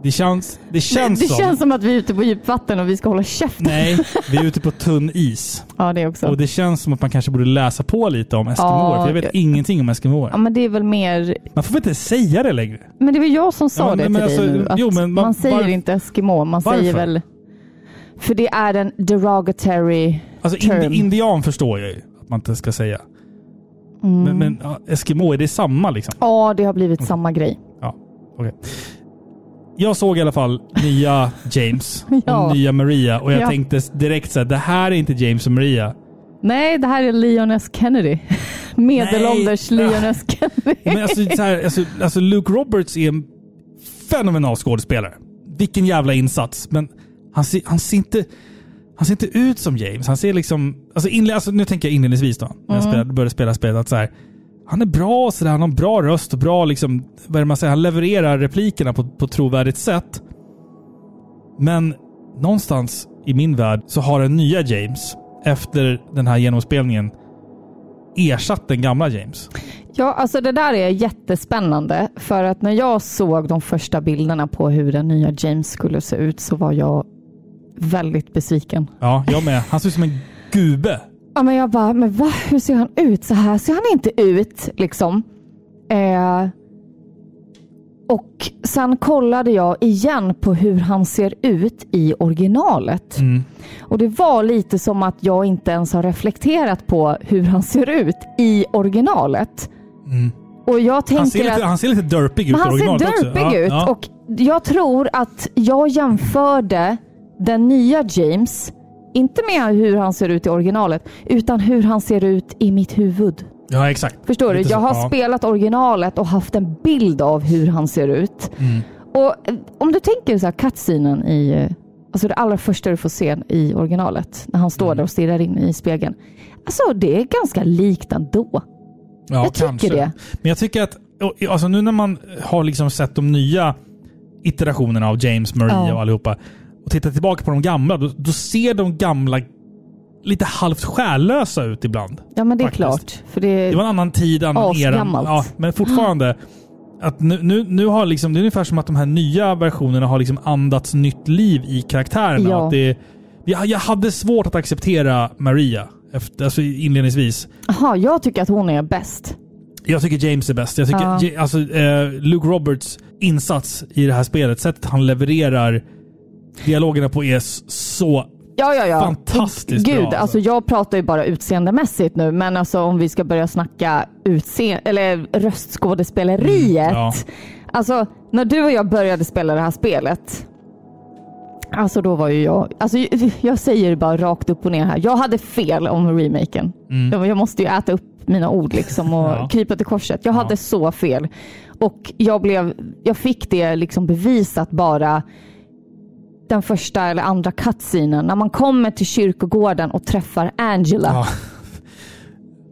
Det känns, det känns det som... känns som att vi är ute på djupvatten och vi ska hålla käften. Nej, vi är ute på tunn is. Ja, det också. Och det känns som att man kanske borde läsa på lite om eskimoer. Ja, jag vet det- ingenting om eskimoer. Ja, men det är väl mer... Man får väl inte säga det längre? Men det var jag som sa Ja, men- det till men dig alltså, nu. Att jo, men man var- säger varför- inte Eskimo, man Varför? säger väl... För det är en derogatory Alltså term. indi- indian förstår jag ju att man inte ska säga. Mm. Men, men ja, eskimo, är det samma liksom? Ja, det har blivit samma grej. Ja, okej. Jag såg i alla fall nya James Ja. och nya Maria och jag Ja. tänkte direkt så här, det här är inte James och Maria. Nej, det här är Leon S. Kennedy. Medelålders. Leon S. Kennedy. Men alltså, så här, alltså, alltså Luke Roberts är en fenomenal skådespelare. Vilken jävla insats. Men han ser, han ser inte... Han ser inte ut som James. Han ser liksom... Alltså, inle, alltså nu tänker jag inledningsvis då. När jag spelade, började spela spelet. Att så här, han är bra sådär. Han har en bra röst och bra liksom... Vad är det man säger? Han levererar replikerna på, på ett trovärdigt sätt. Men någonstans i min värld så har den nya James efter den här genomspelningen ersatt den gamla James. Ja, alltså det där är jättespännande. För att när jag såg de första bilderna på hur den nya James skulle se ut så var jag väldigt besviken. Ja, jag med. Han ser ut som en gube. Ja, men jag bara, men va? Hur ser han ut? Så här ser han inte ut liksom. Eh, och sen kollade jag igen på hur han ser ut i originalet. Mm. Och det var lite som att jag inte ens har reflekterat på hur han ser ut i originalet. Och jag tänker Mm. Han ser, att... lite, han ser lite derpig ut i han ser originalet också. derpig Ja, ut ja. och jag tror att jag jämförde den nya James, inte med hur han ser ut i originalet, utan hur han ser ut i mitt huvud. ja, exakt. Förstår du? Lite Jag så, har ja. spelat originalet och haft en bild av hur han ser ut. Mm. Och eh, om du tänker så här cutscenen i, eh, alltså det allra första du får se i originalet, när han står Mm. där och stirrar in i spegeln. Alltså det är ganska likt ändå. Ja, jag tycker kanske. det. Men jag tycker att, alltså nu när man har liksom sett de nya iterationerna av James, Maria Ja. och allihopa och tittar tillbaka på de gamla, då, då ser de gamla lite halvt själlösa ut ibland. Ja men det är Faktiskt. klart. För det, Det var en annan tid, annan era. Ja, men fortfarande. Att nu, nu, nu har liksom, det är ungefär som att de här nya versionerna har liksom andats nytt liv i karaktärerna. Ja. Att det, jag, jag hade svårt att acceptera Maria efter, alltså inledningsvis. Aha, jag tycker att hon är bäst. Jag tycker James är bäst. Jag tycker. Ja. alltså, eh, Luke Roberts insats i det här spelet, sättet han levererar dialogerna på är s- så... Ja, ja, ja. Fantastiskt Gud, bra, alltså. alltså. jag pratar ju bara utseendemässigt nu, men alltså om vi ska börja snacka utse eller röstskådespeleriet. Mm, ja. Alltså, när du och jag började spela det här spelet, alltså då var ju jag, alltså jag säger det bara rakt upp och ner här. Jag hade fel om remaken. Jag, jag måste ju äta upp mina ord liksom och Mm. Ja. krypa till korset. Jag hade så fel. Och jag, blev, jag fick det liksom bevisat bara den första eller andra cutscenen när man kommer till kyrkogården och träffar Angela. Ja.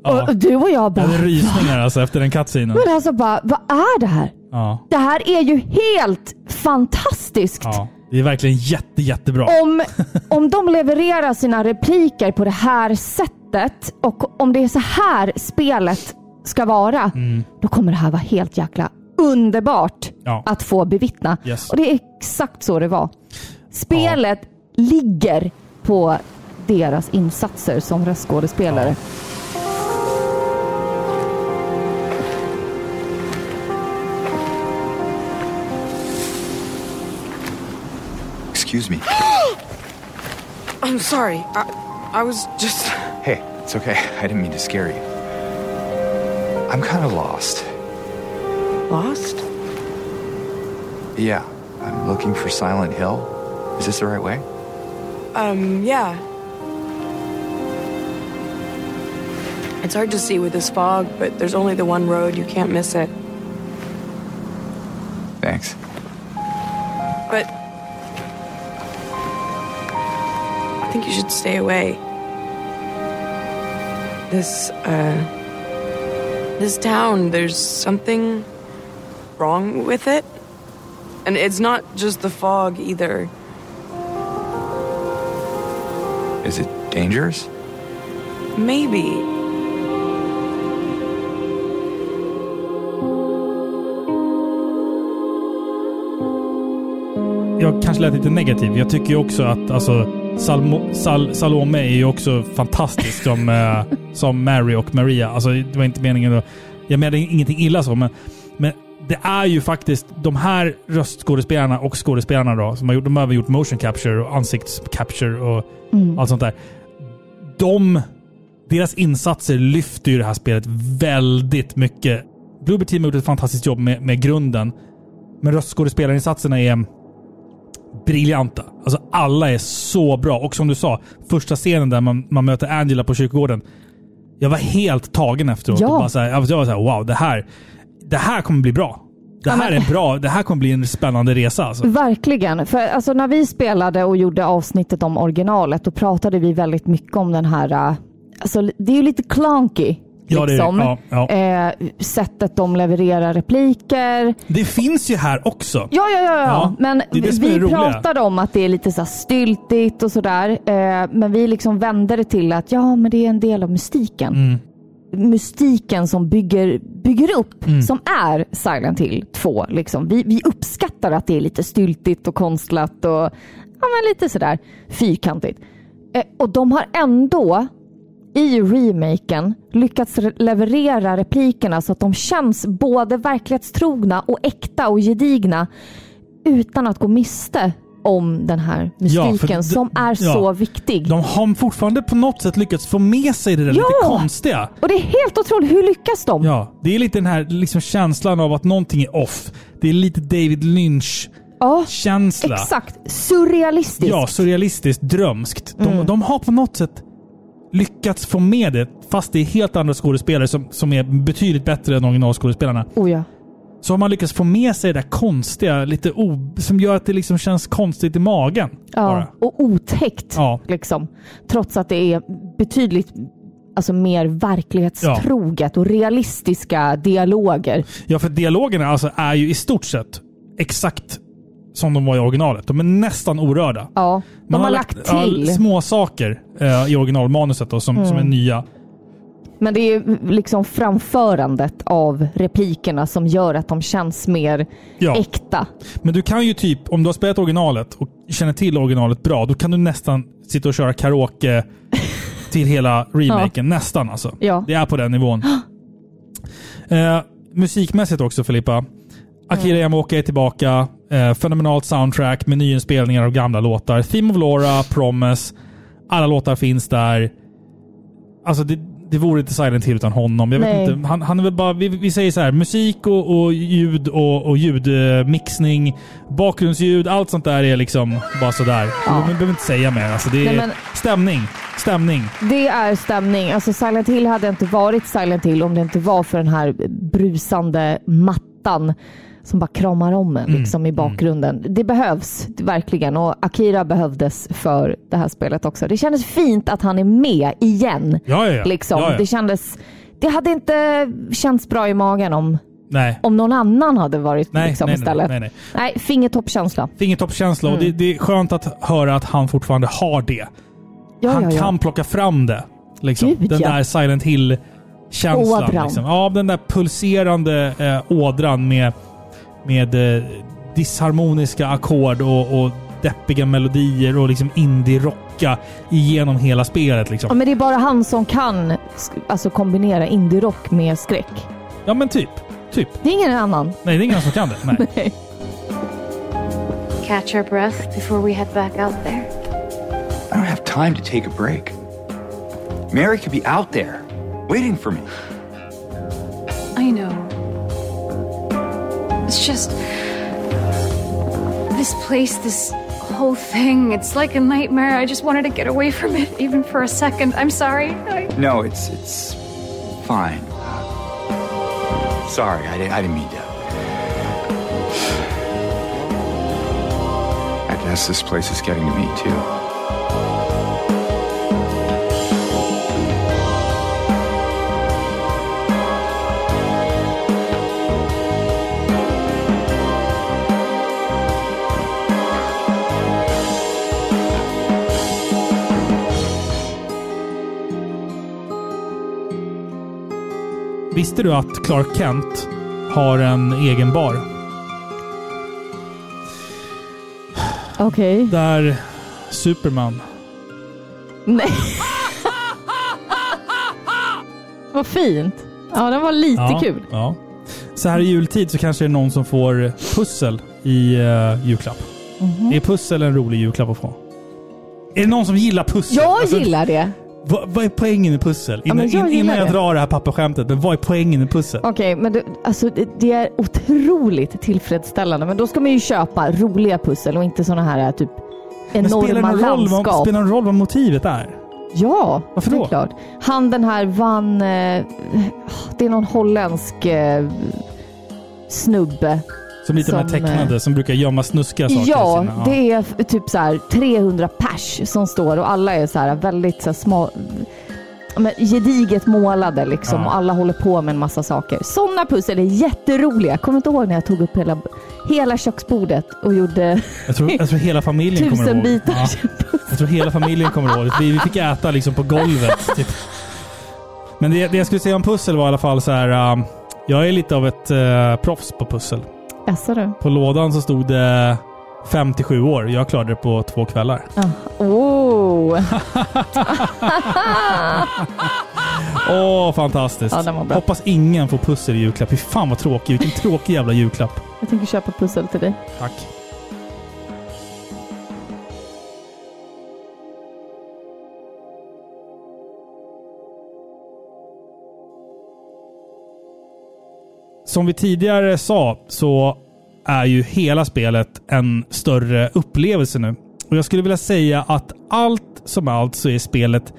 Ja. Och du och jag Jag bara, hade rysningar alltså efter den cutscenen. men alltså bara, vad är det här? Ja. Det här är ju helt fantastiskt. ja. Det är verkligen jätte, jättebra. Om, om de levererar sina repliker på det här sättet och om det är så här spelet ska vara, då kommer det här vara helt jäkla underbart Ja. att få bevittna. Yes. Och det är exakt så det var. Spelet ligger på deras insatser som röstskådespelare. Excuse me. I'm sorry. I, I was just. Hey, it's okay. I didn't mean to scare you. I'm kind of lost. Lost? Yeah, I'm looking for Silent Hill. Is this the right way? Um, yeah. It's hard to see with this fog, but there's only the one road. You can't miss it. Thanks. But. I think you should stay away. This, uh. This town, there's something wrong with it. And it's not just the fog either. Is it dangerous? Maybe. Jag kanske lät lite negativ. Jag tycker ju också att alltså, Salmo, Sal, Salome är ju också fantastisk som, eh, som Mary och Maria. Alltså, det var inte meningen att... Jag menade ingenting illa så, men, men det är ju faktiskt de här röstskådespelarna och skådespelarna då, som har gjort, de har gjort motion capture och ansiktscapture och allt sånt där. De, deras insatser lyfter ju det här spelet väldigt mycket. Bluebird Team har gjort ett fantastiskt jobb med, med grunden. Men röstskådespelarinsatserna är briljanta. Alltså alla är så bra. Och som du sa, första scenen där man, man möter Angela på kyrkogården. Jag var helt tagen efteråt. Ja. Och bara så här, jag var så här, wow, det här, det här kommer bli bra. Det här är bra. Det här kommer bli en spännande resa. Alltså. Verkligen. För alltså, när vi spelade och gjorde avsnittet om originalet, då pratade vi väldigt mycket om den här... äh, Alltså, det är ju lite clunky. Ja, är det. Liksom. Ja, ja. Eh, sättet de levererar repliker. Det finns ju här också. Ja, ja, ja. ja. Men det det vi pratade om att det är lite så styltigt och sådär. Eh, men vi liksom vände det till att ja, men det är en del av mystiken. Mm. Mystiken som bygger, bygger upp, Mm. som är Silent Hill 2. Liksom. Vi, vi uppskattar att det är lite styltigt och konstlat och ja, men lite sådär fyrkantigt. Eh, och de har ändå i remaken lyckats re- leverera replikerna så att de känns både verklighetstrogna och äkta och gedigna utan att gå miste om den här Ja, mystiken d- som är ja. så viktig. De har fortfarande på något sätt lyckats få med sig det där Ja! lite konstiga. Och det är helt otroligt. Hur lyckas de? Ja, det är lite den här liksom känslan av att någonting är off. Det är lite David Lynch-känsla. Ja, exakt. Surrealistiskt. Ja, surrealistiskt, drömskt. De, Mm. de har på något sätt lyckats få med det, fast det är helt andra skådespelare som, som är betydligt bättre än originalskådespelarna. Oh, ja. Så har man lyckats få med sig det där konstiga, lite o, som gör att det liksom känns konstigt i magen. bara. Ja, och otäckt. Ja. Liksom. Trots att det är betydligt alltså, mer verklighetstroget och realistiska dialoger. Ja, för dialogerna alltså är ju i stort sett exakt som de var i originalet. De är nästan orörda. Ja, de Man har, lagt till. Ja, små saker eh, i originalmanuset då, som, Mm. som är nya. Men det är liksom framförandet av replikerna som gör att de känns mer Ja. äkta. Men du kan ju typ, om du har spelat originalet och känner till originalet bra, då kan du nästan sitta och köra karaoke till hela remaken. Nästan alltså. Ja. Det är på den nivån. eh, musikmässigt också Filippa. Akira Yamaoka är tillbaka. Eh, fenomenalt soundtrack med nyinspelningar av gamla låtar. Theme of Laura, Promise. Alla låtar finns där. Alltså det, det vore inte Silent Hill utan honom. Jag vet Nej. inte. Han, han är väl bara, vi, vi säger så här, musik och, och ljud och, och ljudmixning, bakgrundsljud, allt sånt där är liksom bara sådär. Ja. Vi behöver inte säga mer. Alltså det är Nej, men- stämning. Stämning. Det är stämning. Alltså Silent Hill hade inte varit Silent Hill om det inte var för den här brusande mattan som bara kramar om en Mm, liksom, i bakgrunden. Det behövs verkligen och Akira behövdes för det här spelet också. Det kändes fint att han är med igen. Ja, ja, ja. Liksom. Det kändes... Det hade inte känts bra i magen om, Nej. om någon annan hade varit Nej, liksom, nej, nej, istället. nej, nej. nej fingertoppskänsla. Fingertoppskänsla och det, det är skönt att höra att han fortfarande har det. Mm. Ja, han ja, ja. kan plocka fram det. Liksom. Gud, den där Silent Hill-känslan. Liksom. Ja, den där pulserande eh, ådran med, med eh, disharmoniska ackord och, och deppiga melodier och liksom indie-rocka igenom hela spelet. Ja, Liksom. men det är bara han som kan alltså, kombinera indie-rock med skräck. Ja, men typ. Typ. Det är ingen annan. Nej, det är ingen som kan det. Nej. Catch our breath before we head back out there. I don't have time to take a break. Mary could be out there, waiting for me. I know. It's just. This place, this whole thing, it's like a nightmare. I just wanted to get away from it, even for a second. I'm sorry. I... No, it's it's fine. Sorry, I, didn't- I didn't mean to. I guess this place is getting to me too. Visste du att Clark Kent har en egen bar? Okej. Där Superman Nej. Vad fint. Ja, den var lite ja, kul. Ja. Så här i jultid så kanske det är någon som får pussel i uh, julklapp. Mhm. Är pussel en rolig julklapp att få? Är det någon som gillar pussel? Jag Alltså, gillar det. Vad, vad är poängen med pussel? Innan, men jag innan jag drar det här pappaskämtet, men vad är poängen med pussel? Okej, men det, alltså, det, det är otroligt tillfredsställande. Men då ska man ju köpa roliga pussel och inte såna här typ Men spelar enorma någon roll landskap. spelar det någon roll vad motivet är? Ja, Varför det då? är klart. Han den här vann... Eh, det är någon holländsk eh, snubbe. Som lite de här Som, tecknade som brukar gömma snuskiga saker Ja, sina... det är typ så här 300 pers som står och alla är så här väldigt så här små... Men gediget målade liksom Ja. och alla håller på med en massa saker. Sådana pussel är jätteroliga. Kommer inte ihåg när jag tog upp hela, hela köksbordet och gjorde Jag, tror, jag tror hela familjen kommer tusen ihåg. bitar. Ja, jag tror hela familjen kommer ihåg. Vi, vi fick äta liksom på golvet. Typ. Men det, det jag skulle säga om pussel var i alla fall så här. um, jag är lite av ett uh, proffs på pussel. Jaså du? På lådan så stod det 57 år. Jag klarade det på två kvällar. Oh. Åh, fantastiskt. Ja, den var bra. Hoppas ingen får pussel i julklapp. Fy fan vad tråkig. Vilken tråkig jävla julklapp. Jag tänker köpa pussel till dig. Tack. Som vi tidigare sa så är ju hela spelet en större upplevelse nu. Och jag skulle vilja säga att allt som allt så är spelet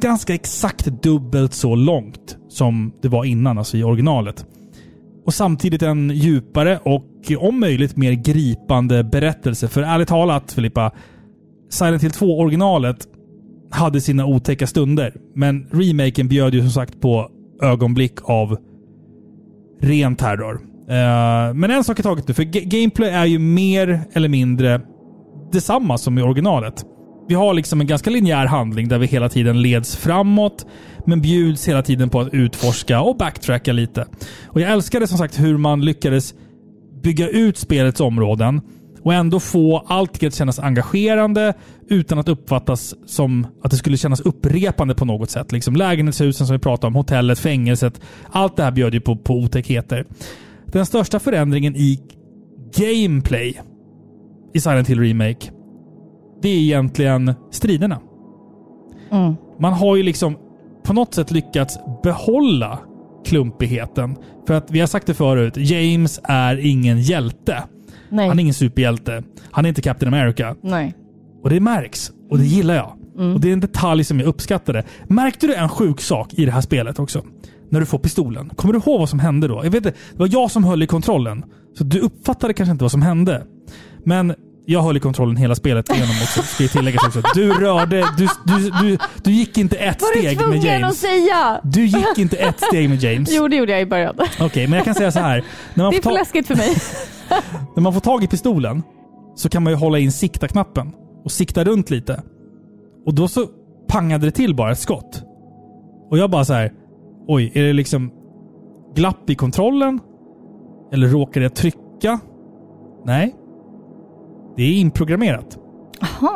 ganska exakt dubbelt så långt som det var innan, alltså i originalet. Och samtidigt en djupare och om möjligt mer gripande berättelse. För ärligt talat, Filippa, Silent Hill 2-originalet hade sina otäcka stunder. Men remaken bjöd ju som sagt på ögonblick av ren terror. Eh, men en sak i taget nu, för gameplay är ju mer eller mindre detsamma som i originalet. Vi har liksom en ganska linjär handling där vi hela tiden leds framåt, men bjuds hela tiden på att utforska och backtracka lite. Och jag älskade som sagt hur man lyckades bygga ut spelets områden och ändå få allt att kännas engagerande utan att uppfattas som att det skulle kännas upprepande på något sätt. Liksom lägenhetshusen som vi pratade om, hotellet, fängelset. Allt det här bjöd ju på, på otäckheter. Den största förändringen i gameplay i Silent Hill Remake, det är egentligen striderna. Mm. Man har ju liksom på något sätt lyckats behålla klumpigheten. För att vi har sagt det förut, James är ingen hjälte. Nej. Han är ingen superhjälte. Han är inte Captain America. Nej. Och det märks. Och det gillar jag. Och det är en detalj som jag uppskattade. Märkte du en sjuk sak i det här spelet också? När du får pistolen. Kommer du ihåg vad som hände då? Jag vet inte, det var jag som höll i kontrollen. Så du uppfattade kanske inte vad som hände. Men jag höll i kontrollen hela spelet igenom också. Ska tilläggas också. Du rörde... Du, du, du, du gick inte ett Var du steg med tvungen att James. säga? Du gick inte ett steg med James. Jo, det gjorde jag i början. Okej, men jag kan säga så här. När man, Det är för läskigt för mig. när man får tag i pistolen så kan man ju hålla in sikta-knappen och sikta runt lite. Och då så pangade det till bara ett skott. Och jag bara så här. Oj, är det liksom glapp i kontrollen? Eller råkade jag trycka? Nej. Det är inprogrammerat.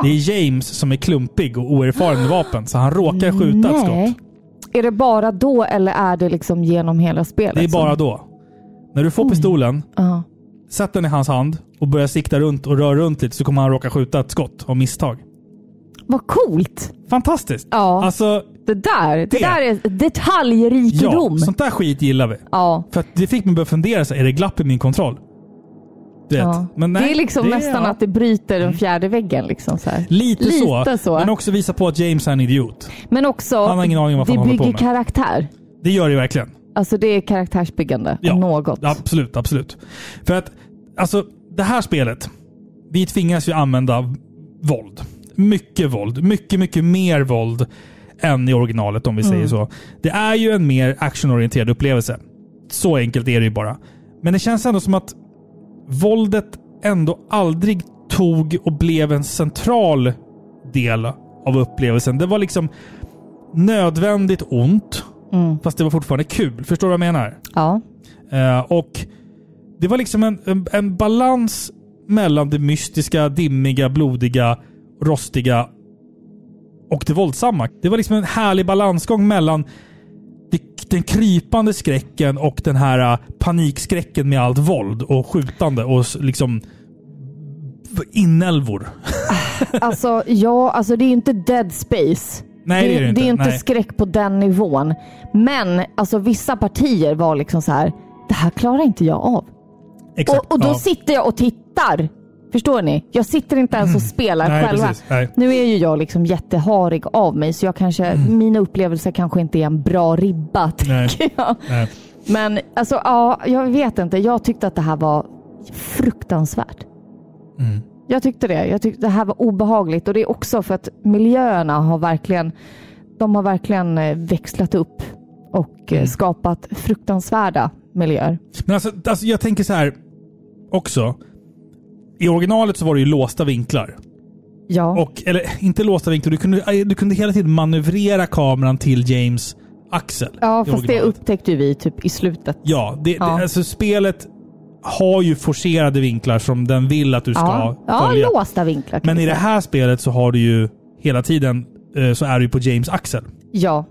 Det är James som är klumpig och oerfaren med vapen, så han råkar skjuta ett skott. Är det bara då eller är det liksom genom hela spelet? Det är bara då. När du får pistolen, Ja. sätt den i hans hand och börjar sikta runt och röra runt lite så kommer han råka skjuta ett skott av misstag. Vad coolt! Fantastiskt! Ja, Alltså, det där, det det- där är ja, detaljrikedom. sånt där skit gillar vi. Ja. För att det fick mig börja fundera, så är det glapp i min kontroll? Du vet. ja. Men nej, det är liksom det- nästan ja. att det bryter den fjärde väggen. Liksom så här. Lite, så, Lite så. Men också visa på att James är en idiot. Men också, Han har ingen aning om vad det han håller på bygger med. karaktär. Det gör det verkligen. Alltså det är karaktärsbyggande Ja. något. Absolut, absolut. För att, alltså, det här spelet. Vi tvingas ju använda våld. Mycket våld. Mycket, mycket mer våld än i originalet om vi säger så. Det är ju en mer actionorienterad upplevelse. Så enkelt är det ju bara. Men det känns ändå som att våldet ändå aldrig tog och blev en central del av upplevelsen. Det var liksom nödvändigt ont Fast det var fortfarande kul. Förstår du vad jag menar? Ja. Eh, och det var liksom en, en, en balans mellan det mystiska, dimmiga, blodiga, rostiga och det våldsamma. Det var liksom en härlig balansgång mellan den krypande skräcken och den här eh, panikskräcken med allt våld och skjutande och liksom inälvor. Alltså, ja, alltså det är inte dead space. Nej, det är det inte. Det är inte Nej. skräck på den nivån. Men alltså vissa partier var liksom så här, det här klarar inte jag av. Exakt. Och, och då ja. sitter jag och tittar. Förstår ni? Jag sitter inte ens och spelar Nej, själva. precis. Nej. Nu är ju jag liksom jätteharig av mig så jag kanske, mina upplevelser kanske inte är en bra ribba, Nej. tänker jag. Nej. Men alltså, ja, jag vet inte. Jag tyckte att det här var fruktansvärt. Mm. Jag tyckte det. Jag tyckte det här var obehagligt och det är också för att miljöerna har verkligen, de har verkligen eh, växlat upp och Mm. eh, skapat fruktansvärda miljöer. Men alltså, alltså, jag tänker så här också. I originalet så var det ju låsta vinklar. Ja, Och, eller inte låsta vinklar, du kunde, eh, du kunde hela tiden manövrera kameran till James axel. ja fast det upptäckte vi typ i slutet. Ja, det, Ja. Det, alltså spelet har ju forcerade vinklar som den vill att du ska Ja, ja följa. låsta vinklar Men i det här spelet så har du ju hela tiden eh, så är du på James axel. Ja,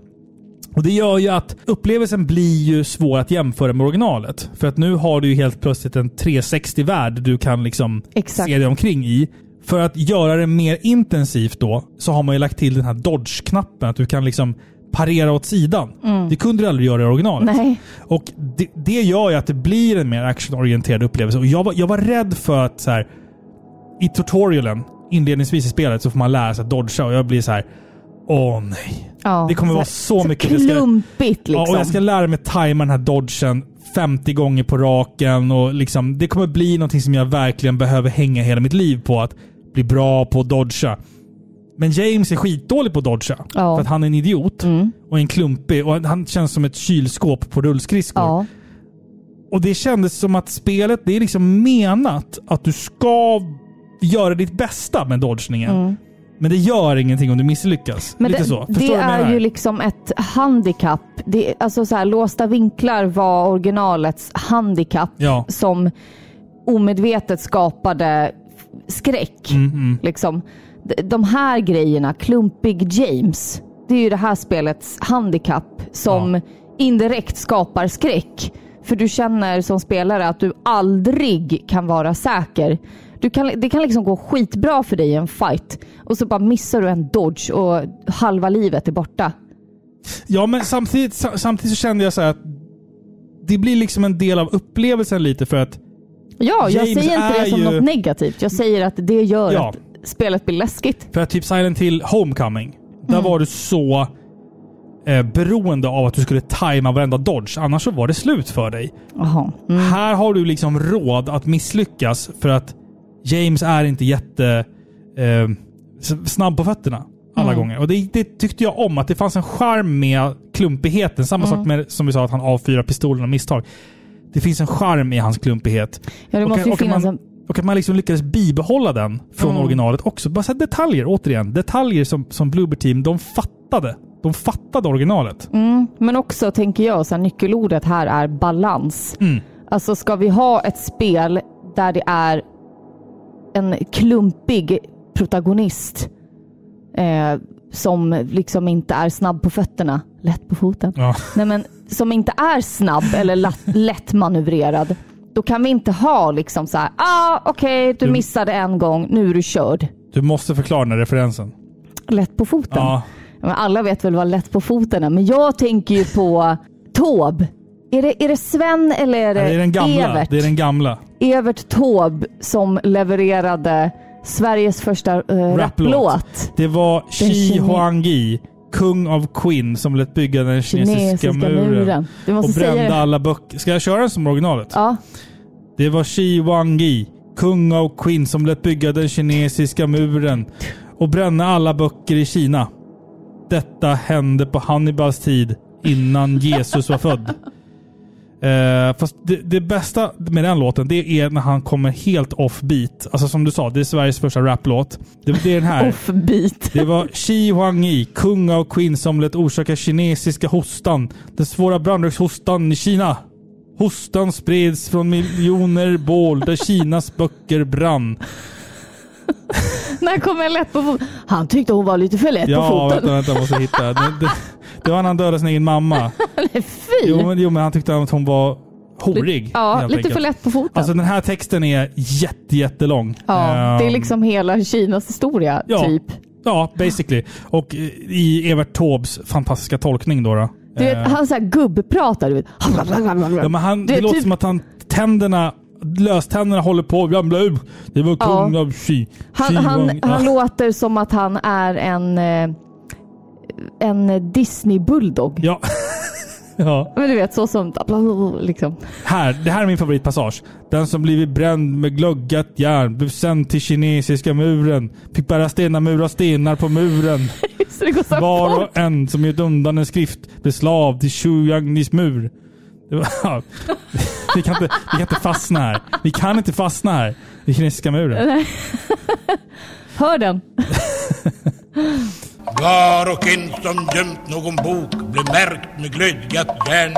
Och det gör ju att upplevelsen blir ju svår att jämföra med originalet. För att nu har du ju helt plötsligt en 360-värld du kan liksom Exakt. se dig omkring i. För att göra det mer intensivt då så har man ju lagt till den här dodge-knappen. Att du kan liksom parera åt sidan. Det kunde du aldrig göra i originalet. Mm. nej. Och det, det gör ju att det blir en mer actionorienterad upplevelse. Och jag var, jag var rädd för att så här, i tutorialen, inledningsvis i spelet, så får man lära sig att dodga och jag blir så här. Åh nej. Ja, Det kommer vara så mycket- det ska- klumpigt liksom. Ja, och jag ska lära mig tajma den här dodgen 50 gånger på raken. Och liksom, det kommer bli någonting som jag verkligen behöver hänga hela mitt liv på. Att bli bra på att dodga. Men James är skitdålig på att dodga. Ja. För att han är en idiot. Mm. Och en klumpig. Och han känns som ett kylskåp på rullskridskor. Ja, Och det kändes som att spelet, det är liksom menat att du ska göra ditt bästa med dodgningen. Men det gör ingenting om du misslyckas. Men Lite det, så. Förstår det är ju liksom ett handikapp. Det, alltså så här, låsta vinklar var originalets handikapp Ja. som omedvetet skapade skräck. Mm, mm. Liksom. De här grejerna, klumpig James, det är ju det här spelets handikapp som Ja. indirekt skapar skräck. För du känner som spelare att du aldrig kan vara säker. Du kan, det kan liksom gå skitbra för dig i en fight och så bara missar du en dodge och halva livet är borta. Ja, men samtidigt, sa- samtidigt så kände jag så här att det blir liksom en del av upplevelsen lite för att Ja, jag James säger inte det som ju- något negativt. Jag säger att det gör Ja. att spelet blir läskigt. För att typ Silent Hill Homecoming, där Mm. var du så eh, beroende av att du skulle tajma varenda dodge. Annars så var det slut för dig. Mm. Här har du liksom råd att misslyckas för att James är inte jätte eh, snabb på fötterna alla Mm. gånger. Och det, det tyckte jag om, att det fanns en charm med klumpigheten. Samma Mm. sak med som vi sa, att han avfyrar pistolen av misstag. Det finns en charm i hans klumpighet. Ja, det Och- måste ju och att finnas man-. Och att man liksom lyckades bibehålla den från Mm. originalet också. Bara så detaljer, återigen. Detaljer som, som Bloober Team, de fattade. De fattade originalet. Mm, men också tänker jag, så här, nyckelordet här är balans. Mm. Alltså ska vi ha ett spel där det är en klumpig protagonist eh, som liksom inte är snabb på fötterna, lätt på foten. Ja. Nej, men som inte är snabb eller la- lätt manövrerad. Då kan vi inte ha liksom så här, ah okej du Du- missade en gång, nu är du körd. Du måste förklara den referensen. Lätt på foten. Ja. Alla vet väl vad lätt på foten är, men jag tänker ju på Tåb. Är det, är det Sven eller är det, Det är den gamla. Evert? Det är den gamla. Evert Taube som levererade Sveriges första uh, raplåt. Det var Shi Huanggi, kung av Qin, som lät bygga den kinesiska, Kinesiska muren. muren. Och brände alla böcker. Ska jag köra den som originalet? Ja, Det var Shi Huanggi, kung av Qin, som lät bygga den kinesiska muren och bränna alla böcker i Kina. Detta hände på Hannibals tid, innan Jesus var född. Eh, fast det, det bästa med den låten, det är när han kommer helt off-beat. Alltså som du sa, det är Sveriges första raplåt. Det, det är den här. Off-beat. Det var Xi Huangyi, kung av som lät orsaka kinesiska hostan. Den svåra brandrökshostan i Kina. Hostan spreds från miljoner bål där Kinas böcker brann. När kom jag lätt på foten? Han tyckte hon var lite för lätt Ja, på vänta, foten. vänta, jag måste hitta. Det, det, det var när han dödade sin egen mamma. Nej, Fy! Jo men, jo, men han tyckte att hon var horig. ja, lite enkelt. för lätt på foten. Alltså den här texten är jätte, jättelång. ja, det är Ehm, liksom hela Kinas historia, Ja. typ. Ja, basically. Och eh, i Evert Taubes fantastiska tolkning då. då. Du vet, Eh, han gubbpratar. Du vet. ja, men han, det det låter typ- som att han, tänderna, löständerna håller på ramla ur. Det var Ja. kung av Xi. Han, han, han ja. låter som att han är en, eh, en Disney-bulldog. Ja. ja. Men du vet, så som... Liksom. Här, det här är min favoritpassage. Den som blivit bränd med glöggat järn blev sänd till kinesiska muren. Fick bära stenar, mura stenar på muren. Var och en som gett undan en skrift blev slav till Shuyangnis mur. Vi, kan inte, vi kan inte fastna här. Vi kan inte fastna här i kinesiska muren. Hör den. Var och en som gömt någon bok blev märkt med glödgat järn.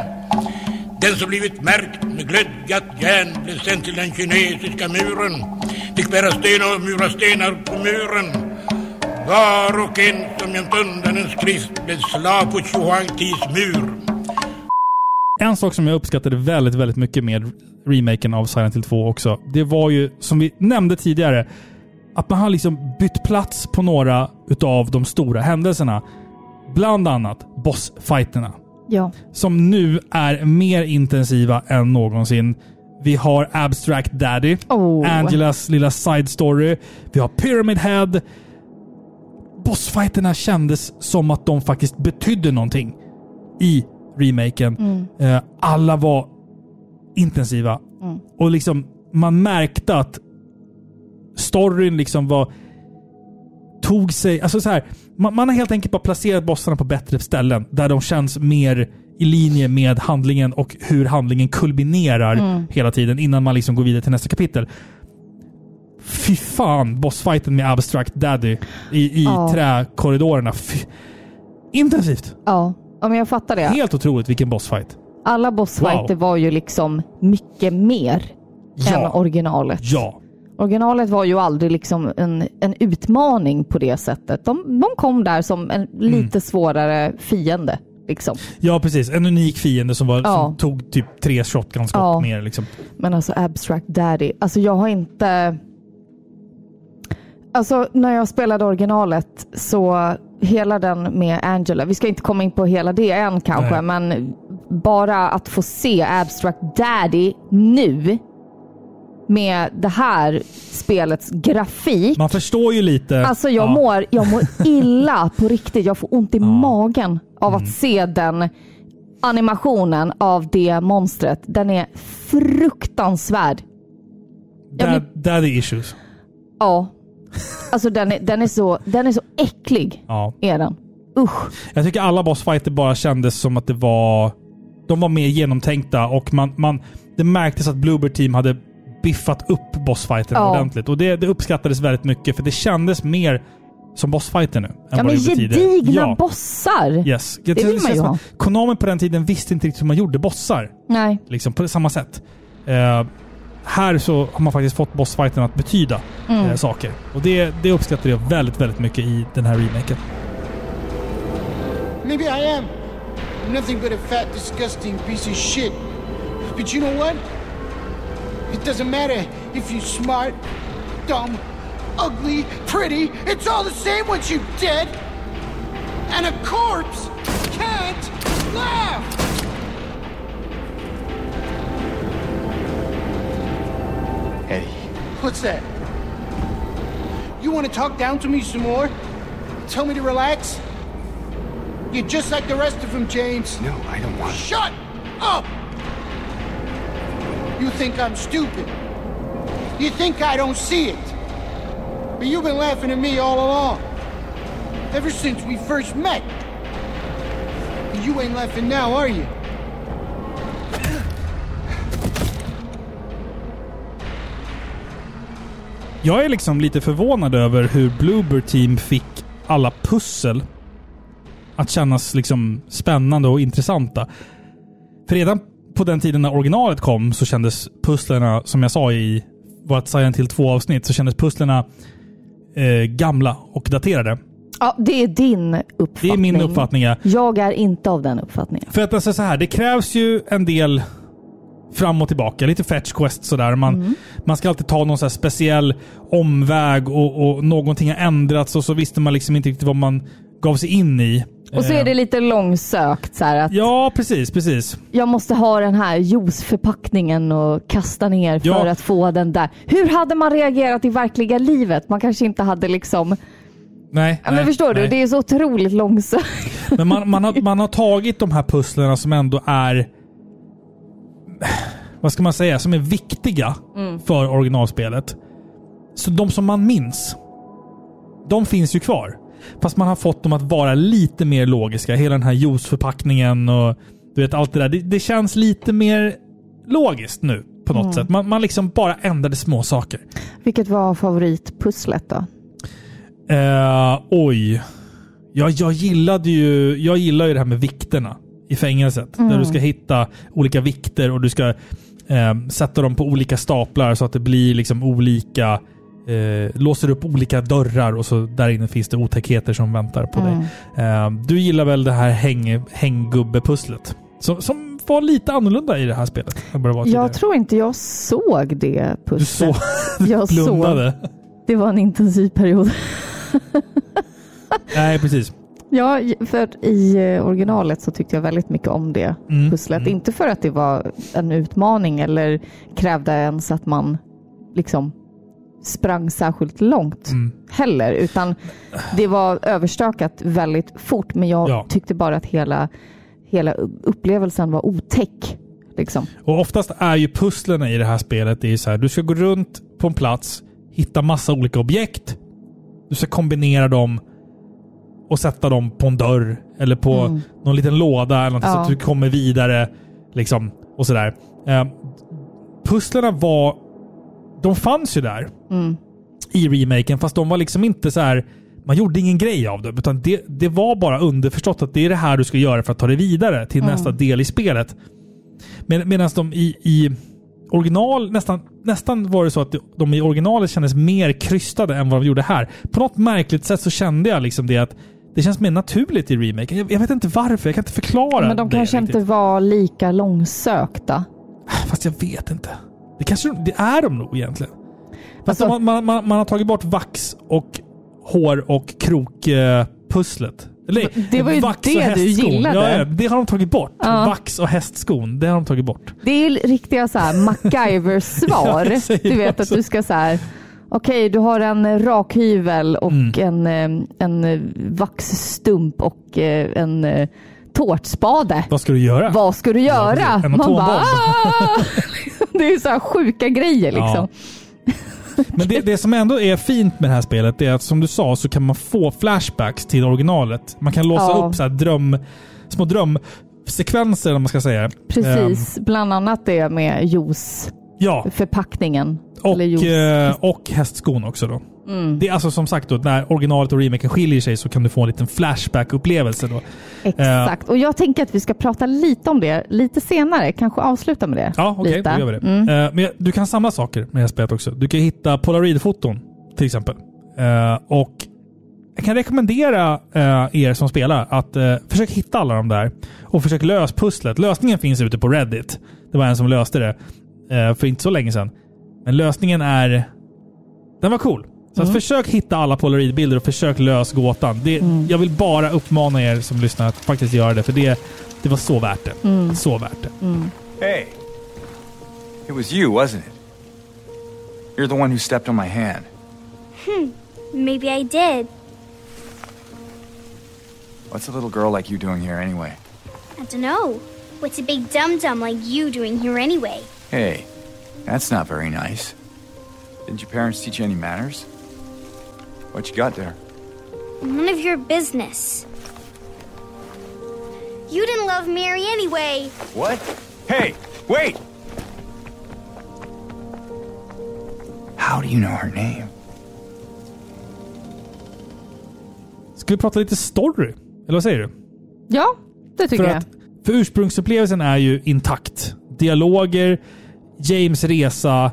Den som blivit märkt med glödgat järn blev sänd till den kinesiska muren. Fick bära stenar och mura stenar på muren. Var och en som gömt undan en skrift blev slav på Chuangtis mur. En sak som jag uppskattade väldigt, väldigt mycket med remaken av Silent Hill 2 också. Det var ju, som vi nämnde tidigare, att man har liksom bytt plats på några utav de stora händelserna. Bland annat bossfighterna. Ja. som nu är mer intensiva än någonsin. Vi har Abstract Daddy, Oh. Angelas lilla side story. Vi har Pyramid Head. Bossfighterna kändes som att de faktiskt betydde någonting i remaken. Eh, alla var intensiva. Och liksom man märkte att storyn liksom var tog sig... Alltså så här, man, man har helt enkelt bara placerat bossarna på bättre ställen. Där de känns mer i linje med handlingen och hur handlingen kulminerar hela tiden innan man liksom går vidare till nästa kapitel. Fy fan, bossfighten med Abstract Daddy i, i Ja. träkorridorerna. Fy. Intensivt! Ja. Ja, men jag fattar det. Helt otroligt vilken bossfight. Alla bossfighter Wow. var ju liksom mycket mer Ja. än originalet. Ja. Originalet var ju aldrig liksom en, en utmaning på det sättet. De, de kom där som en Mm. lite svårare fiende. Liksom. Ja, precis. En unik fiende som, var, Ja. som tog typ tre shotgunskott Ja. mer. Liksom. Men alltså Abstract Daddy, alltså jag har inte... Alltså när jag spelade originalet så hela den med Angela, vi ska inte komma in på hela det än kanske, Nej. men bara att få se Abstract Daddy nu med det här spelets grafik. Man förstår ju lite. Alltså jag, Ja. mår, jag mår illa på riktigt. Jag får ont i magen av Mm. att se den animationen av det monstret. Den är fruktansvärd. Dad, daddy issues. Ja. Alltså den är, den är, så, den är så äcklig. Ja. Är den. Usch. Jag tycker alla bossfighter bara kändes som att det var... De var mer genomtänkta och man, man, det märktes att Bluebird Team hade biffat upp bossfighterna Ja. ordentligt. Och det, det uppskattades väldigt mycket för det kändes mer som bossfighter nu. Ja men det gedigna ja. bossar. Yes. Det vill man ju ha. Konami på den tiden visste inte riktigt hur man gjorde bossar. Nej. Liksom på samma sätt. Eh, här så har man faktiskt fått bossfighten att betyda Mm. eh, saker. Och det, det uppskattar jag väldigt, väldigt mycket i den här remaken. Maybe I am nothing but a fat, disgusting piece of shit. But you know what? It doesn't matter if you're smart, dumb, ugly, pretty. It's all the same once you're dead. And a corpse can't laugh. Eddie. What's that? You want to talk down to me some more? Tell me to relax? You're just like the rest of them, James. No, I don't want to. Shut up! You think I'm stupid. You think I don't see it. But you've been laughing at me all along. Ever since we first met. You ain't laughing now, are you? Jag är liksom lite förvånad över hur Bluebird Team fick alla pussel att kännas liksom spännande och intressanta. För redan på den tiden när originalet kom så kändes pusslerna, som jag sa i vårt Silent Hill 2-avsnitt, så kändes pusslerna eh, gamla och daterade. Ja, det är din uppfattning. Det är min uppfattning, ja. Jag är inte av den uppfattningen. För att alltså så här, det krävs ju en del fram och tillbaka. Lite fetch quest sådär. Man, Mm. man ska alltid ta någon så speciell omväg och, och någonting har ändrats och så visste man liksom inte riktigt vad man gav sig in i. Och så Eh, är det lite långsökt. Så att Ja, precis, precis. Jag måste ha den här juiceförpackningen och kasta ner för Ja. att få den där. Hur hade man reagerat i verkliga livet? Man kanske inte hade liksom... Nej, Ja, men nej, förstår du? nej. Det är så otroligt långsökt. Men man, man, har, man har tagit de här pusslerna som ändå är... Vad ska man säga? Som är viktiga Mm. för originalspelet. Så de som man minns, de finns ju kvar. Fast man har fått dem att vara lite mer logiska. Hela den här juiceförpackningen och du vet allt det där. Det, det känns lite mer logiskt nu på något Mm. sätt. Man, man liksom bara ändrade små saker. Vilket var favoritpusslet då? Eh, oj. Ja, jag gillade ju jag gillar ju det här med vikterna i fängelset. Mm. Där du ska hitta olika vikter och du ska eh, sätta dem på olika staplar så att det blir liksom olika eh, låser upp olika dörrar och så där inne finns det otäckheter som väntar på Mm. dig. Eh, du gillar väl det här häng, hänggubbepusslet? Som, som var lite annorlunda i det här spelet var tidigare. Jag tror inte jag såg det Du pusslet. såg, jag blundade. såg. Det var en intensiv period. Nej, precis. Ja, för i eh, originalet så tyckte jag väldigt mycket om det Mm, pusslet. mm. Inte för att det var en utmaning eller krävde ens att man liksom sprang särskilt långt Mm. heller, utan det var överstökat väldigt fort. Men jag Ja. tyckte bara att hela, hela upplevelsen var otäck. Liksom. Och oftast är ju pusslerna i det här spelet det är så här, du ska gå runt på en plats, hitta massa olika objekt. Du ska kombinera dem och sätta dem på en dörr eller på Mm. någon liten låda eller något, så Ja. att du kommer vidare. Liksom, och sådär. Eh, pusslerna var... De fanns ju där Mm. i remaken, fast de var liksom inte så här. Man gjorde ingen grej av dem, utan det, det var bara underförstått att det är det här du ska göra för att ta dig vidare till Mm. nästa del i spelet. Med, Medan de i, i original, nästan, nästan var det så att de i originalet kändes mer krystade än vad de gjorde här. På något märkligt sätt så kände jag liksom det att det känns mer naturligt i remake. Jag, jag vet inte varför, jag kan inte förklara Men de kanske riktigt. inte var lika långsökta. Fast jag vet inte. Det kanske de- det är de nog egentligen. Fast Alltså- man, man, man, man har tagit bort vax och hår och krokpusslet. Eller Det var ju det du gillade. Ja, ja, det har de tagit bort. Ja. Vax och hästskon, det har de tagit bort. Det är ju riktiga så här Ja, MacGyver-svar. säger du vet att också. du ska så här. Okej, du har en rakhyvel och Mm. en, eh, en eh, vaxstump och eh, en tårtspade. Vad ska du göra? Vad ska du göra? En Man bara. "Ah!" Det är så här sjuka grejer liksom. Men det, det som ändå är fint med det här spelet är att som du sa så kan man få flashbacks till originalet. Man kan låsa Ja. upp så här dröm, små drömsekvenser om man ska säga. Precis, bland annat det med juiceförpackningen. Ja, Eller och, eh, och hästskon också då. Mm. Det är alltså som sagt då, när originalet och remaken skiljer sig så kan du få en liten flashback-upplevelse då. Exakt, och jag tänker att vi ska prata lite om det lite senare. Kanske avsluta med det. Ja, okej, lite. då gör vi det. Mm. Eh, men du kan samla saker med det här spelet också. Du kan hitta polaroidfoton till exempel. Eh, och jag kan rekommendera eh, er som spelar att eh, försök hitta alla de där och försök lösa pusslet. Lösningen finns ute på Reddit. Det var en som löste det eh, för inte så länge sedan. Men lösningen är... Den var cool. Så att Mm. försök hitta alla polaroidbilder och försök lös gåtan. Det, Mm. Jag vill bara uppmana er som lyssnar att faktiskt göra det, för det, det var så värt det. Mm. Så värt det. Hey, it was you, wasn't it? You're the one who stepped on my hand. Hmm, maybe I did. What's a little girl like you doing here anyway? I don't know. What's a big dum dum like you doing here anyway? Hey, that's not very nice. Didn't your parents teach you any manners? What you got there? None of your business. You didn't love Mary anyway. What? Hey, wait! How do you know her name? Ska vi prata lite story? Eller vad säger du? Ja, det tycker för jag. Att, för ursprungsupplevelsen är ju intakt. Dialoger, James resa.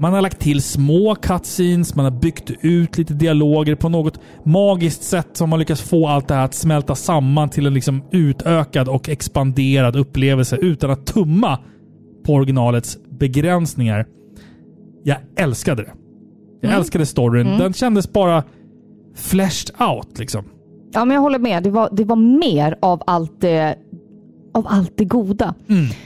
Man har lagt till små cutscenes, man har byggt ut lite dialoger på något magiskt sätt som man lyckats få allt det här att smälta samman till en liksom utökad och expanderad upplevelse utan att tumma på originalets begränsningar. Jag älskade det. Jag Mm. älskade storyn. Mm. Den kändes bara fleshed out liksom. Ja, men jag håller med. Det var, det var mer av allt det, av allt det goda.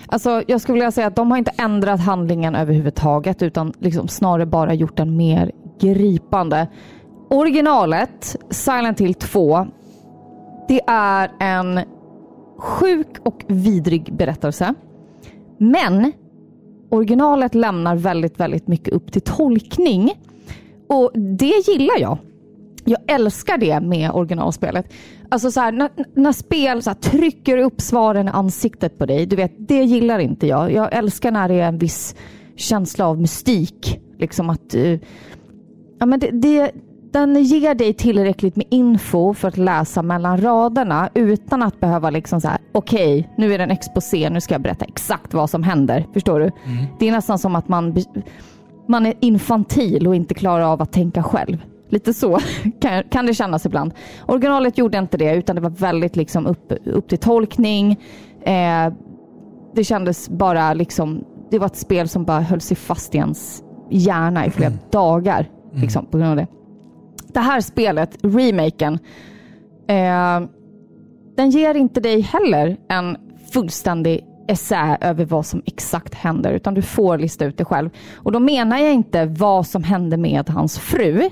Alltså, jag skulle vilja säga att de har inte ändrat handlingen överhuvudtaget utan liksom snarare bara gjort den mer gripande. Originalet, Silent Hill 2, det är en sjuk och vidrig berättelse. Men originalet lämnar väldigt, väldigt mycket upp till tolkning. Och det gillar jag. Jag älskar det med originalspelet. Alltså så här, när, när spel så här, trycker upp svaren i ansiktet på dig. Du vet, det gillar inte jag. Jag älskar när det är en viss känsla av mystik. Liksom att... eh, ja, men det, det, den ger dig tillräckligt med info för att läsa mellan raderna utan att behöva liksom så här, okej, nu är det en exposé, nu ska jag berätta exakt vad som händer. Förstår du? Det är nästan som att man, man är infantil och inte klarar av att tänka själv. Lite så kan, kan det kännas ibland. Originalet gjorde inte det, utan det var väldigt liksom upp, upp till tolkning. Eh, det kändes bara liksom, det var ett spel som bara höll sig fast i ens hjärna i flera dagar. Liksom, på grund av det. Det här spelet, remaken, eh, den ger inte dig heller en fullständig essä över vad som exakt händer, utan du får lista ut det själv. Och då menar jag inte vad som hände med hans fru,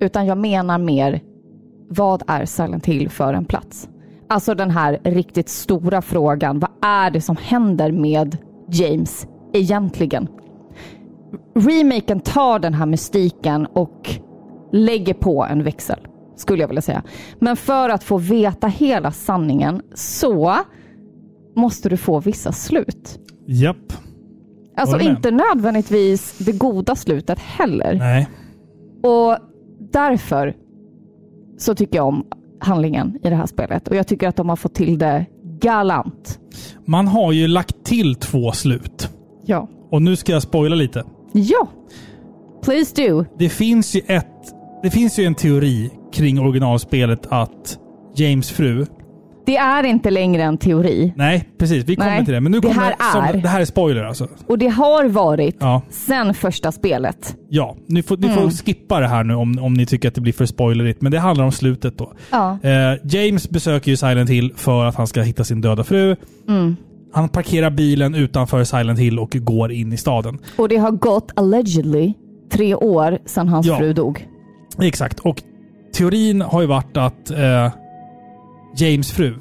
utan jag menar mer vad är Silent Hill för en plats? Alltså den här riktigt stora frågan. Vad är det som händer med James egentligen? Remaken tar den här mystiken och lägger på en växel, skulle jag vilja säga. Men för att få veta hela sanningen så måste du få vissa slut. Japp. Alltså inte nödvändigtvis det goda slutet heller. Nej. Och därför så tycker jag om handlingen i det här spelet. Och jag tycker att de har fått till det galant. Man har ju lagt till två slut. Ja. Och nu ska jag spoila lite. Ja. Please do. Det finns ju ett... Det finns ju en teori kring originalspelet att James fru... Det är inte längre en teori. Nej, precis. Vi kommer Nej, till det. Men nu det kommer här är- Som, det här är spoiler alltså. Och det har varit Ja. sen första spelet. Ja, ni får, ni Mm. får skippa det här nu om, om ni tycker att det blir för spoilerigt. Men det handlar om slutet då. Ja. Eh, James besöker ju Silent Hill för att han ska hitta sin döda fru. Mm. Han parkerar bilen utanför Silent Hill och går in i staden. Och det har gått allegedly tre år sedan hans Ja. fru dog. Exakt. Och teorin har ju varit att eh, James fru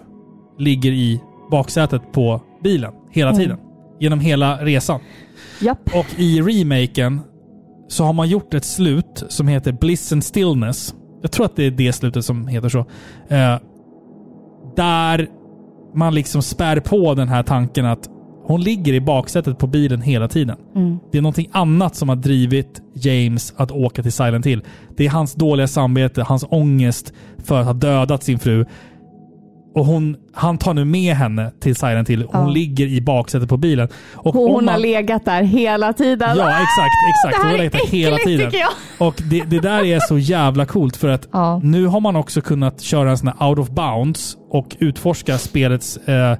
ligger i baksätet på bilen hela Mm. tiden. Genom hela resan. Japp. Och i remaken så har man gjort ett slut som heter Bliss and Stillness. Jag tror att det är det slutet som heter så. Eh, där man liksom spär på den här tanken att hon ligger i baksätet på bilen hela tiden. Mm. Det är någonting annat som har drivit James att åka till Silent Hill. Det är hans dåliga samvete, hans ångest för att ha dödat sin fru. Och hon, han tar nu med henne till Silent Hill. Hon Ja. ligger i baksätet på bilen. Och hon har man- legat där hela tiden. Ja, exakt. exakt. Det Hon här har är legat där hela tiden. Och det, det där är så jävla coolt för att nu har man också kunnat köra en sån här out of bounds och utforska spelets eh,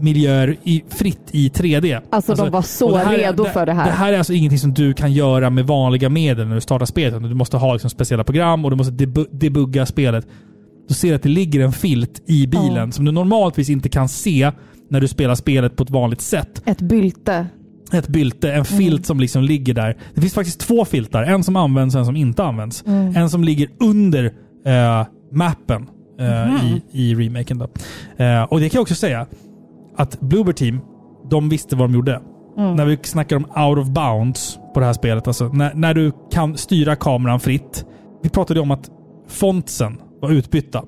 miljöer i, fritt i 3D. Alltså, de var så och redo för det här. Det här är alltså ingenting som du kan göra med vanliga medel när du startar spelet. Du måste ha liksom speciella program och du måste debu- debugga spelet. Du ser att det ligger en filt i bilen Ja. som du normaltvis inte kan se när du spelar spelet på ett vanligt sätt Ett bylte. ett bylte, en filt som liksom ligger där. Det finns faktiskt två filtar. En som används och en som inte används. Mm. En som ligger under eh, mappen eh, Mhm. i, i remaken. Då. Eh, och det kan jag också säga att Bloober Team, de visste vad de gjorde. Mm. När vi snackar om out of bounds på det här spelet. Alltså, när, när du kan styra kameran fritt. Vi pratade om att fontsen var utbytta.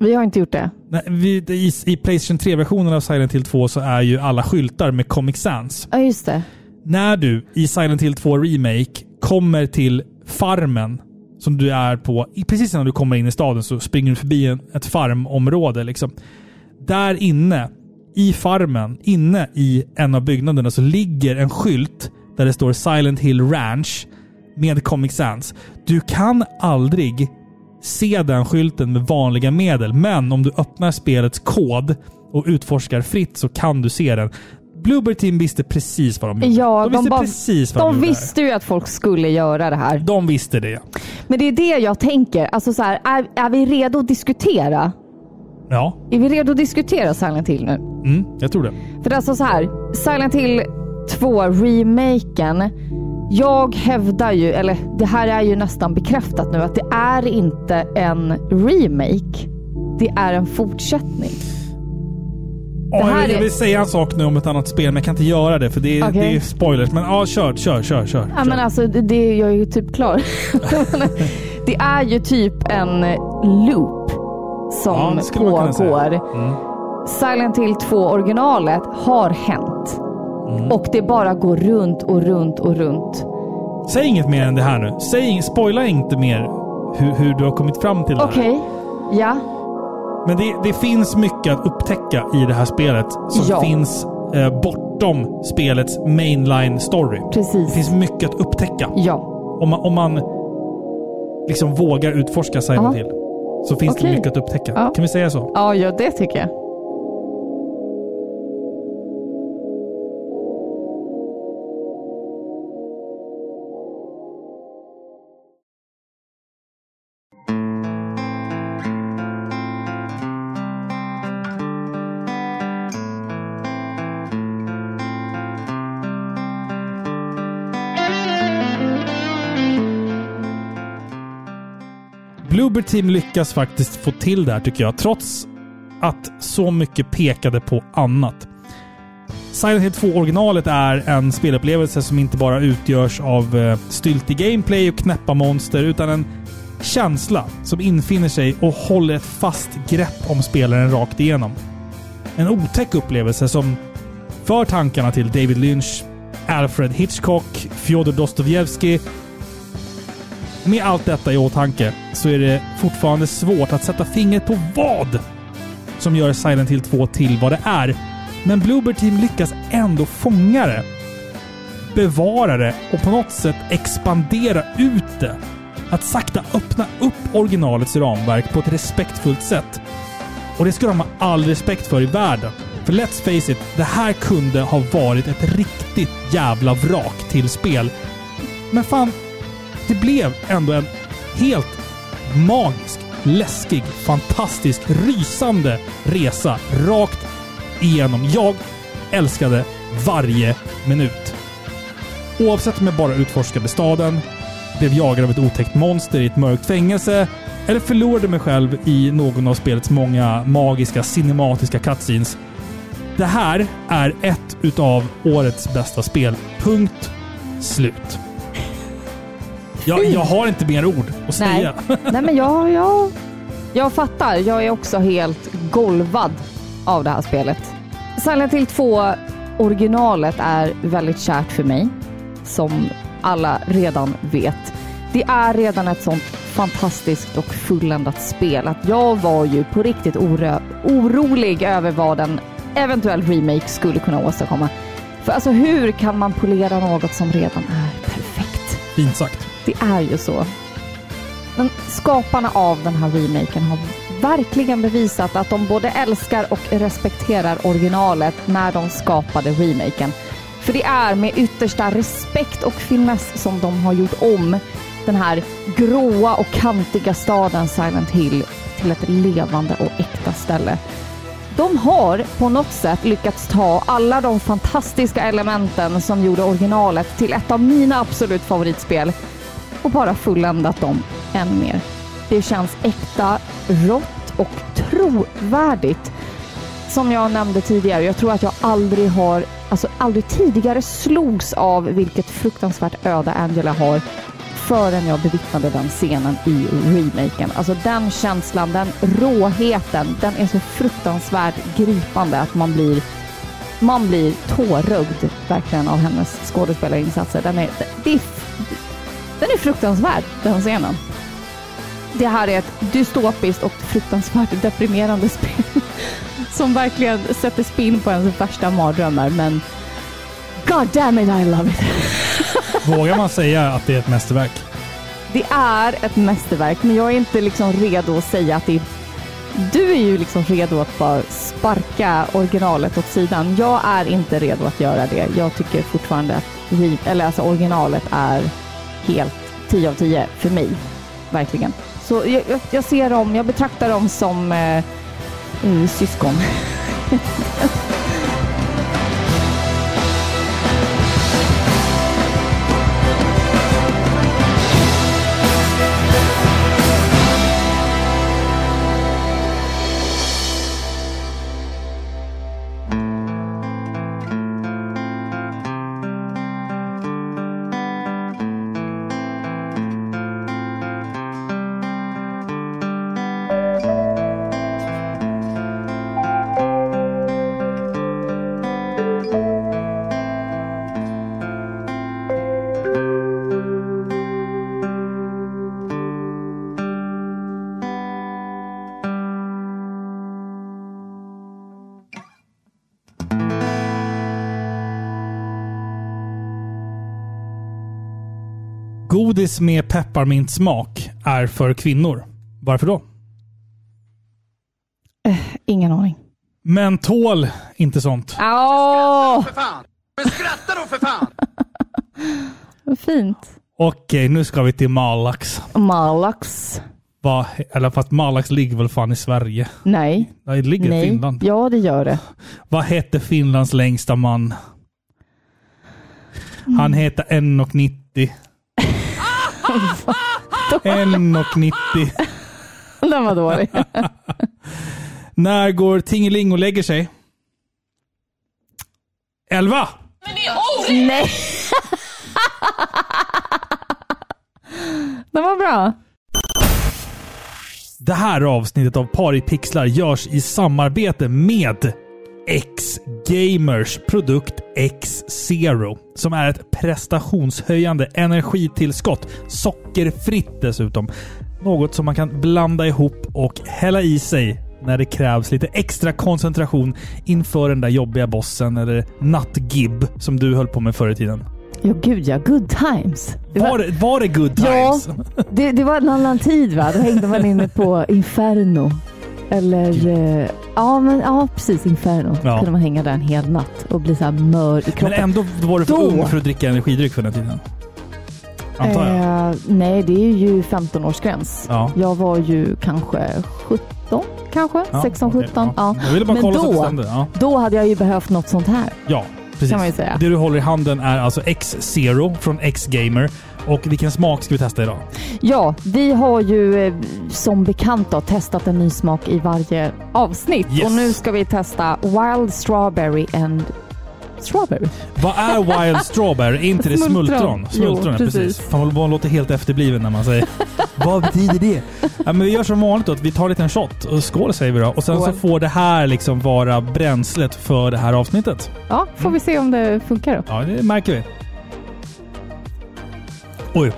Vi har inte gjort det. Nej, vi, i, I Playstation 3-versionen av Silent Hill 2 så är ju alla skyltar med Comic Sans. Ja, just det. När du i Silent Hill 2 Remake kommer till farmen som du är på, precis när du kommer in i staden så springer du förbi en, ett farmområde. Liksom. Där inne, i farmen, inne i en av byggnaderna så ligger en skylt där det står Silent Hill Ranch med Comic Sans. Du kan aldrig se den skylten med vanliga medel, men om du öppnar spelets kod och utforskar fritt så kan du se den. Bluebird Team visste precis vad de gjorde. Ja, de visste bara- precis vad de, De visste ju att folk skulle göra det här. De visste det. Men det är det jag tänker. Alltså så här, är, är vi redo att diskutera? Ja, Är vi redo att diskutera Silent Hill nu? mm, jag tror det. För det är alltså så här, Silent Hill 2 remaken. Jag hävdar ju, eller det här är ju nästan bekräftat nu, att det är inte en remake. Det är en fortsättning. Ja, här jag, jag är- vill säga en sak nu om ett annat spel, men jag kan inte göra det för det är, Okej. det är spoilers. Men ja, kör, kör, kör, kör. Ja, men alltså, det, det, jag är ju typ klar. det är ju typ en loop Ja, som säga. pågår. Mm. Silent Hill 2 originalet har hänt. Mm. Och det bara går runt och runt och runt. Säg inget mer än det här nu. Säg, spoila inte mer hur, hur du har kommit fram till det här. Okej, ja. Men det, det finns mycket att upptäcka i det här spelet som Ja. finns eh, bortom spelets mainline story. Precis. Det finns mycket att upptäcka. Ja. Om man, om man liksom vågar utforska Silent Ja. Hill så finns det Okej. mycket att upptäcka. Ja. Kan vi säga så? Ja, ja, det tycker jag. Team lyckas faktiskt få till det här tycker jag, trots att så mycket pekade på annat. Silent Hill 2 originalet är en spelupplevelse som inte bara utgörs av eh, styltig gameplay och knäppa monster, utan en känsla som infinner sig och håller ett fast grepp om spelaren rakt igenom. En otäck upplevelse som för tankarna till David Lynch, Alfred Hitchcock, Fjodor Dostojevskij med allt detta i åtanke så är det fortfarande svårt att sätta fingret på vad som gör Silent Hill 2 till vad det är. Men Bluebird Team lyckas ändå fånga det, bevara det och på något sätt expandera ut det. Att sakta öppna upp originalets ramverk på ett respektfullt sätt. Och det ska de ha all respekt för i världen. För let's face it, det här kunde ha varit ett riktigt jävla vrak till spel. Men fan, det blev ändå en helt magisk, läskig, fantastisk, rysande resa rakt igenom. Jag älskade varje minut. Oavsett om jag bara utforskade staden, blev jagad av ett otäckt monster i ett mörkt fängelse eller förlorade mig själv i någon av spelets många magiska cinematiska cutscenes. Det här är ett utav årets bästa spel. Punkt. Slut. Jag, jag har inte mer ord att säga. Nej, Nej men jag, jag, jag fattar. Jag är också helt golvad av det här spelet. Silent Hill 2 originalet är väldigt kärt för mig, som alla redan vet. Det är redan ett sånt fantastiskt och fulländat spel att jag var ju på riktigt orö- orolig över vad en eventuell remake skulle kunna åstadkomma. För alltså hur kan man polera något som redan är perfekt? Fint sagt. Det är ju så. Men skaparna av den här remaken har verkligen bevisat att de både älskar och respekterar originalet när de skapade remaken. För det är med yttersta respekt och finess som de har gjort om den här gråa och kantiga staden Silent Hill till ett levande och äkta ställe. De har på något sätt lyckats ta alla de fantastiska elementen som gjorde originalet till ett av mina absolut favoritspel och bara fulländat dem än mer. Det känns äkta, rått och trovärdigt. Som jag nämnde tidigare, jag tror att jag aldrig har, alltså aldrig tidigare slogs av vilket fruktansvärt öde Angela har förrän jag bevittnade den scenen i remaken. Alltså den känslan, den råheten, den är så fruktansvärt gripande att man blir man blir tårögd verkligen av hennes skådespelarinsatser. Den är, det är, den är fruktansvärd, den scenen. Det här är ett dystopiskt och fruktansvärt deprimerande spel som verkligen sätter spinn på ens värsta mardrömmar. Men God damn it, I love it. Vågar man säga att det är ett mästerverk? Det är ett mästerverk, men jag är inte liksom redo att säga att det är... Du är ju liksom redo att bara sparka originalet åt sidan. Jag är inte redo att göra det. Jag tycker fortfarande att eller alltså originalet är helt 10 av 10 för mig. Verkligen. Så jag, jag, jag ser dem, jag betraktar dem som eh, mm, syskon. Godis med pepparmintsmak är för kvinnor. Varför då? Ingen aning. Men tål inte sånt. För fan! Men skratta då för fan! vad fint. Okej, nu ska vi till Malax. Malax. Va, eller fast Malax ligger väl fan i Sverige? Nej. Det ligger i Nej. Finland. Ja, det gör det. Vad hette Finlands längsta man? Mm. Han heter 1,90. 1,90. Den var dålig. När går Tingeling och lägger sig? 11! Nej. Den var bra. Det här avsnittet av Par i pixlar görs i samarbete med X-Gamers produkt X-Zero. Som är ett prestationshöjande energitillskott. Sockerfritt dessutom. Något som man kan blanda ihop och hälla i sig när det krävs lite extra koncentration inför den där jobbiga bossen eller nattgib som du höll på med förr i tiden. Ja, gud ja. Good times. Det Var, det- var det good Ja, times? det, det var en annan tid va? Då hängde man inne på Inferno. Eller, eh, ja men ja precis Inferno. Ja. kunde man hänga där en hel natt och bli så här mör i Men kroppen. ändå var du för Då- ung för att dricka energidryck för den tiden. Antar jag. Eh, nej, det är ju 15-årsgräns. Ja. Jag var ju kanske 17, kanske? Ja, 16, okej, 17. ja. Ja. Jag ville bara Men kolla så att det då, stämde. Ja. då hade jag ju behövt något sånt här. Ja, precis. Kan man ju säga. Det du håller i handen är alltså X-Zero från X-Gamer. Och vilken smak ska vi testa idag? Ja, vi har ju eh, som bekant då, testat en ny smak i varje avsnitt. Yes. Och nu ska vi testa Wild Strawberry and Strawberry. Vad är Wild Strawberry? Är inte det Smultron. smultron? Jo, precis. precis. Fan, man låter helt efterbliven när man säger Vad betyder det? Ja, men vi gör som vanligt då, att vi tar en liten shot. Och skål säger vi då. Och sen Skål. så får det här liksom vara bränslet för det här avsnittet. Ja, får vi se om det funkar då. Ja, det märker vi. Oj.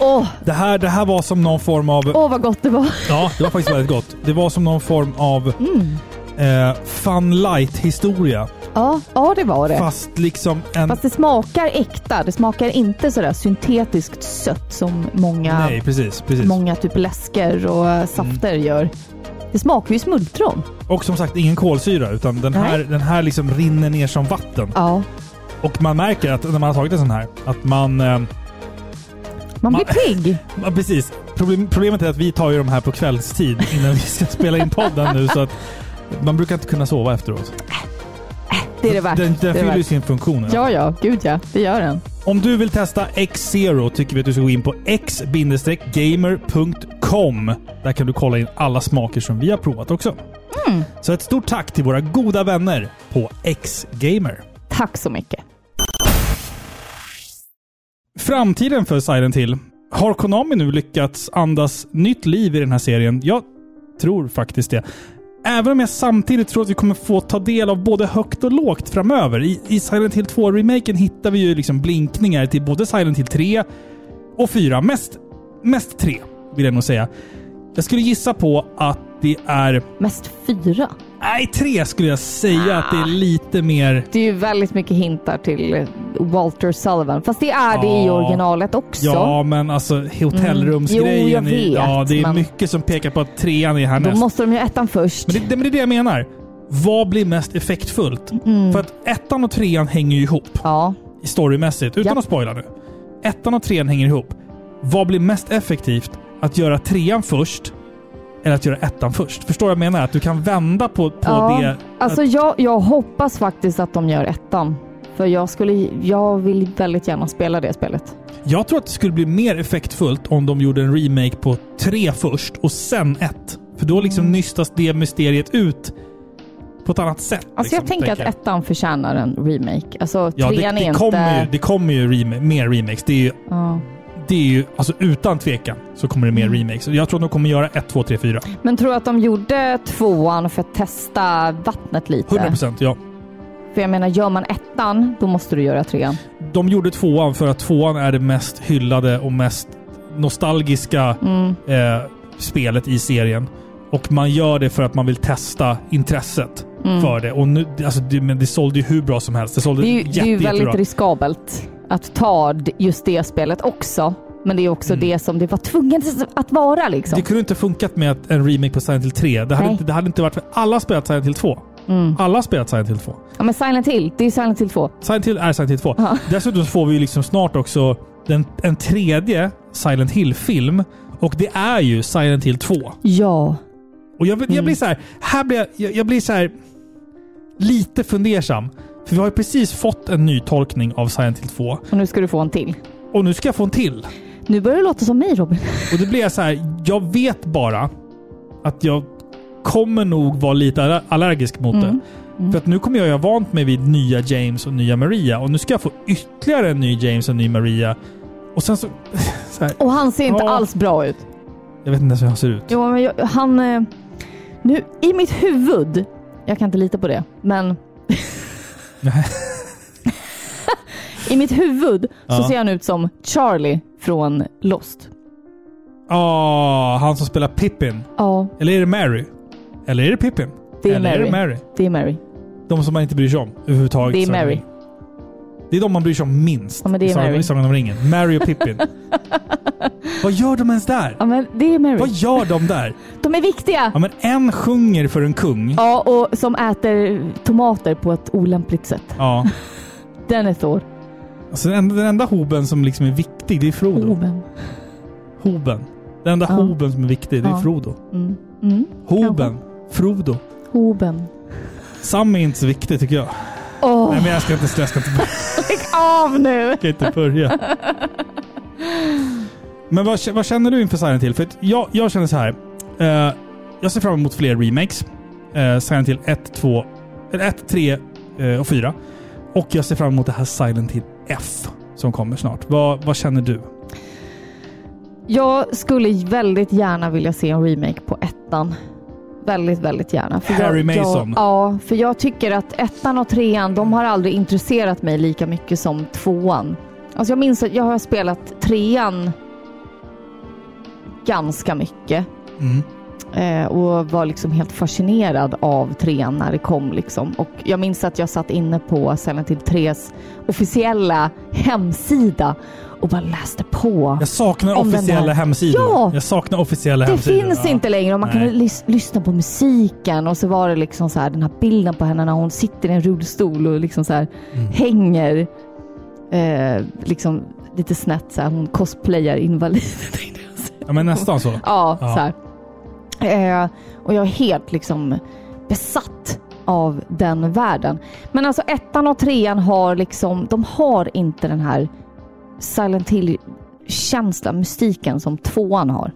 Åh, Det här, det här var som någon form av... åh vad gott det var. Ja, det var faktiskt väldigt gott. Det var som någon form av Mm. eh, fun light-historia. Ja, ja, det var det. Fast liksom en... Fast det smakar äkta. Det smakar inte sådär syntetiskt sött som många, Nej, precis. precis. många typ läsker och eh, safter gör. Det smakar ju smultron. Och som sagt, ingen kolsyra. Utan den här, Nej. den här liksom rinner ner som vatten. Ja, Och man märker att när man har tagit en sån här, att man... Eh, man blir pigg. ja, precis. Problem, problemet är att vi tar ju de här på kvällstid innan vi ska spela in podden nu. Så att man brukar inte kunna sova efteråt. Det är det värt. Den, det den är fyller ju sin funktion. Ja, ja, gud ja. Det gör den. Om du vill testa X-Zero tycker vi att du ska gå in på x-gamer.com. Där kan du kolla in alla smaker som vi har provat också. Mm. Så ett stort tack till våra goda vänner på X-Gamer. Tack så mycket. Framtiden för Silent Hill. Har Konami nu lyckats andas nytt liv i den här serien? Jag tror faktiskt det. Även om jag samtidigt tror att vi kommer få ta del av både högt och lågt framöver. I, i Silent Hill 2-remaken hittar vi ju liksom blinkningar till både Silent Hill 3 och 4. Mest, mest 3. vill jag nog säga. Jag skulle gissa på att det är... Mest fyra. Nej, tre skulle jag säga att det är lite mer... Det är ju väldigt mycket hintar till Walter Sullivan. Fast det är det i originalet också. Ja, men alltså hotellrumsgrejen. Mm. Jo, jag är- vet, ja, det är men- mycket som pekar på att trean är Då härnäst. måste de ju ettan först. Men det, det, men det är det jag menar. Vad blir mest effektfullt? Mm. För att ettan och trean hänger ju ihop. Ja. Storymässigt, utan Ja. att spoila nu. Ettan och trean hänger ihop. Vad blir mest effektivt? Att göra trean först eller att göra ettan först? Förstår du vad jag menar? Att du kan vända på, på ja. det. Alltså jag, jag hoppas faktiskt att de gör ettan. För jag, skulle, jag vill väldigt gärna spela det spelet. jag tror att det skulle bli mer effektfullt om de gjorde en remake på tre först och sen ett. För då liksom nystas det mysteriet ut på ett annat sätt. Alltså liksom, jag tänker att ettan förtjänar en remake. Alltså Ja, det, trean det, är inte... kommer ju, det kommer ju rem- mer remakes. Det är ju, Ja. Det är ju alltså utan tvekan så kommer det mer remakes. Jag tror att de kommer göra 1, 2, 3, 4. Men tror du att de gjorde tvåan för att testa vattnet lite? 100 procent, ja. För jag menar, gör man ettan, då måste du göra trean. De gjorde tvåan för att tvåan är det mest hyllade och mest nostalgiska Mm. eh, spelet i serien. Och man gör det för att man vill testa intresset Mm. för det. Och nu, alltså det, men det sålde ju hur bra som helst. Det sålde Det är ju, jätte, det är ju jättebra. väldigt riskabelt att ta just det spelet också. Men det är också det som det var tvunget att vara liksom. Mm. Det kunde inte funkat med en remake på Silent Hill 3. Det hade, inte, det hade inte varit... Alla har spelat Silent Hill 2. Mm. Alla har spelat Silent Hill 2. Ja men Silent Hill, det är Silent Hill 2. Silent Hill är Silent Hill 2. Ja. Dessutom får vi ju liksom snart också den, en tredje Silent Hill-film. Och det är ju Silent Hill 2. Ja. Och jag, jag Mm. blir så här, här blir jag, jag, jag blir så här lite fundersam. För vi har ju precis fått en ny tolkning av Silent Hill 2. Och nu ska du få en till. Och nu ska jag få en till. Nu börjar det låta som mig Robin. Och då blir jag så här, jag vet bara att jag kommer nog vara lite aller- allergisk mot Mm. det. För att nu kommer jag ha vant mig vid nya James och nya Maria. Och nu ska jag få ytterligare en ny James och en ny Maria. Och sen så... så här, Och han ser inte Ja. alls bra ut. jag vet inte ens hur han ser ut. Jo, men jag, han... eh, Nu, i mitt huvud, jag kan inte lita på det, men i mitt huvud så Ja. ser han ut som Charlie från Lost. Ah, han som spelar Pippin. Ja, Eller är det Mary? Eller är det Pippin? det är Eller Mary. är det Mary? Det är Mary. De som man inte bryr sig om överhuvudtaget. Det är Så- Mary. Det är de man bryr sig om minst. Ja, men det är Mary. i Sagan om ringen. Mary och Pippin. Vad gör de ens där? Ja, men det är Mary. Vad gör de där? De är viktiga! Ja, men en sjunger för en kung. Ja, och som äter tomater på ett olämpligt sätt. Ja. Den är Thor. Alltså, den, enda, den enda hoben som liksom är viktig, det är Frodo. Hoben. Hoben. Den enda Ja. hoben som är viktig, det är Ja. Frodo. Mm. Mm. Hoben. Frodo. Hoben. Sam är inte så viktig tycker jag. Åh, Nej men jag ska inte, jag ska inte, jag lägg av nu! ska inte börja. Men vad, vad känner du inför Silent Hill? För jag, jag känner så här. Eh, jag ser fram emot fler remakes. Uh, Silent Hill 1, 2, eller 1, 3 eh, och 4. Och jag ser fram emot det här Silent Hill F som kommer snart. Vad, vad känner du? Jag skulle väldigt gärna vilja se en remake på ettan. Väldigt, väldigt gärna. För Harry jag, Mason. Jag, ja, för jag tycker att ettan och trean, de har aldrig intresserat mig lika mycket som tvåan. Alltså jag minns att jag har spelat trean ganska mycket. Mm. Eh, och var liksom helt fascinerad av trean när det kom liksom. Och jag minns att jag satt inne på Silent Hill 3s officiella hemsida och bara läste på. Jag saknar officiella hemsidor. Ja! Jag saknar officiella Det hemsidor. finns Ja. inte längre och man Nej. kunde lys- lyssna på musiken och så var det liksom så här den här bilden på henne när hon sitter i en rullstol och liksom så här Mm. hänger eh, liksom lite snett så här. Hon cosplayar invalid. Ja men nästan så. Ja, Ja. så här. Eh, och jag är helt liksom besatt av den världen. Men alltså ettan och trean har liksom, de har inte den här Silent Hill-känslan, mystiken som tvåan har.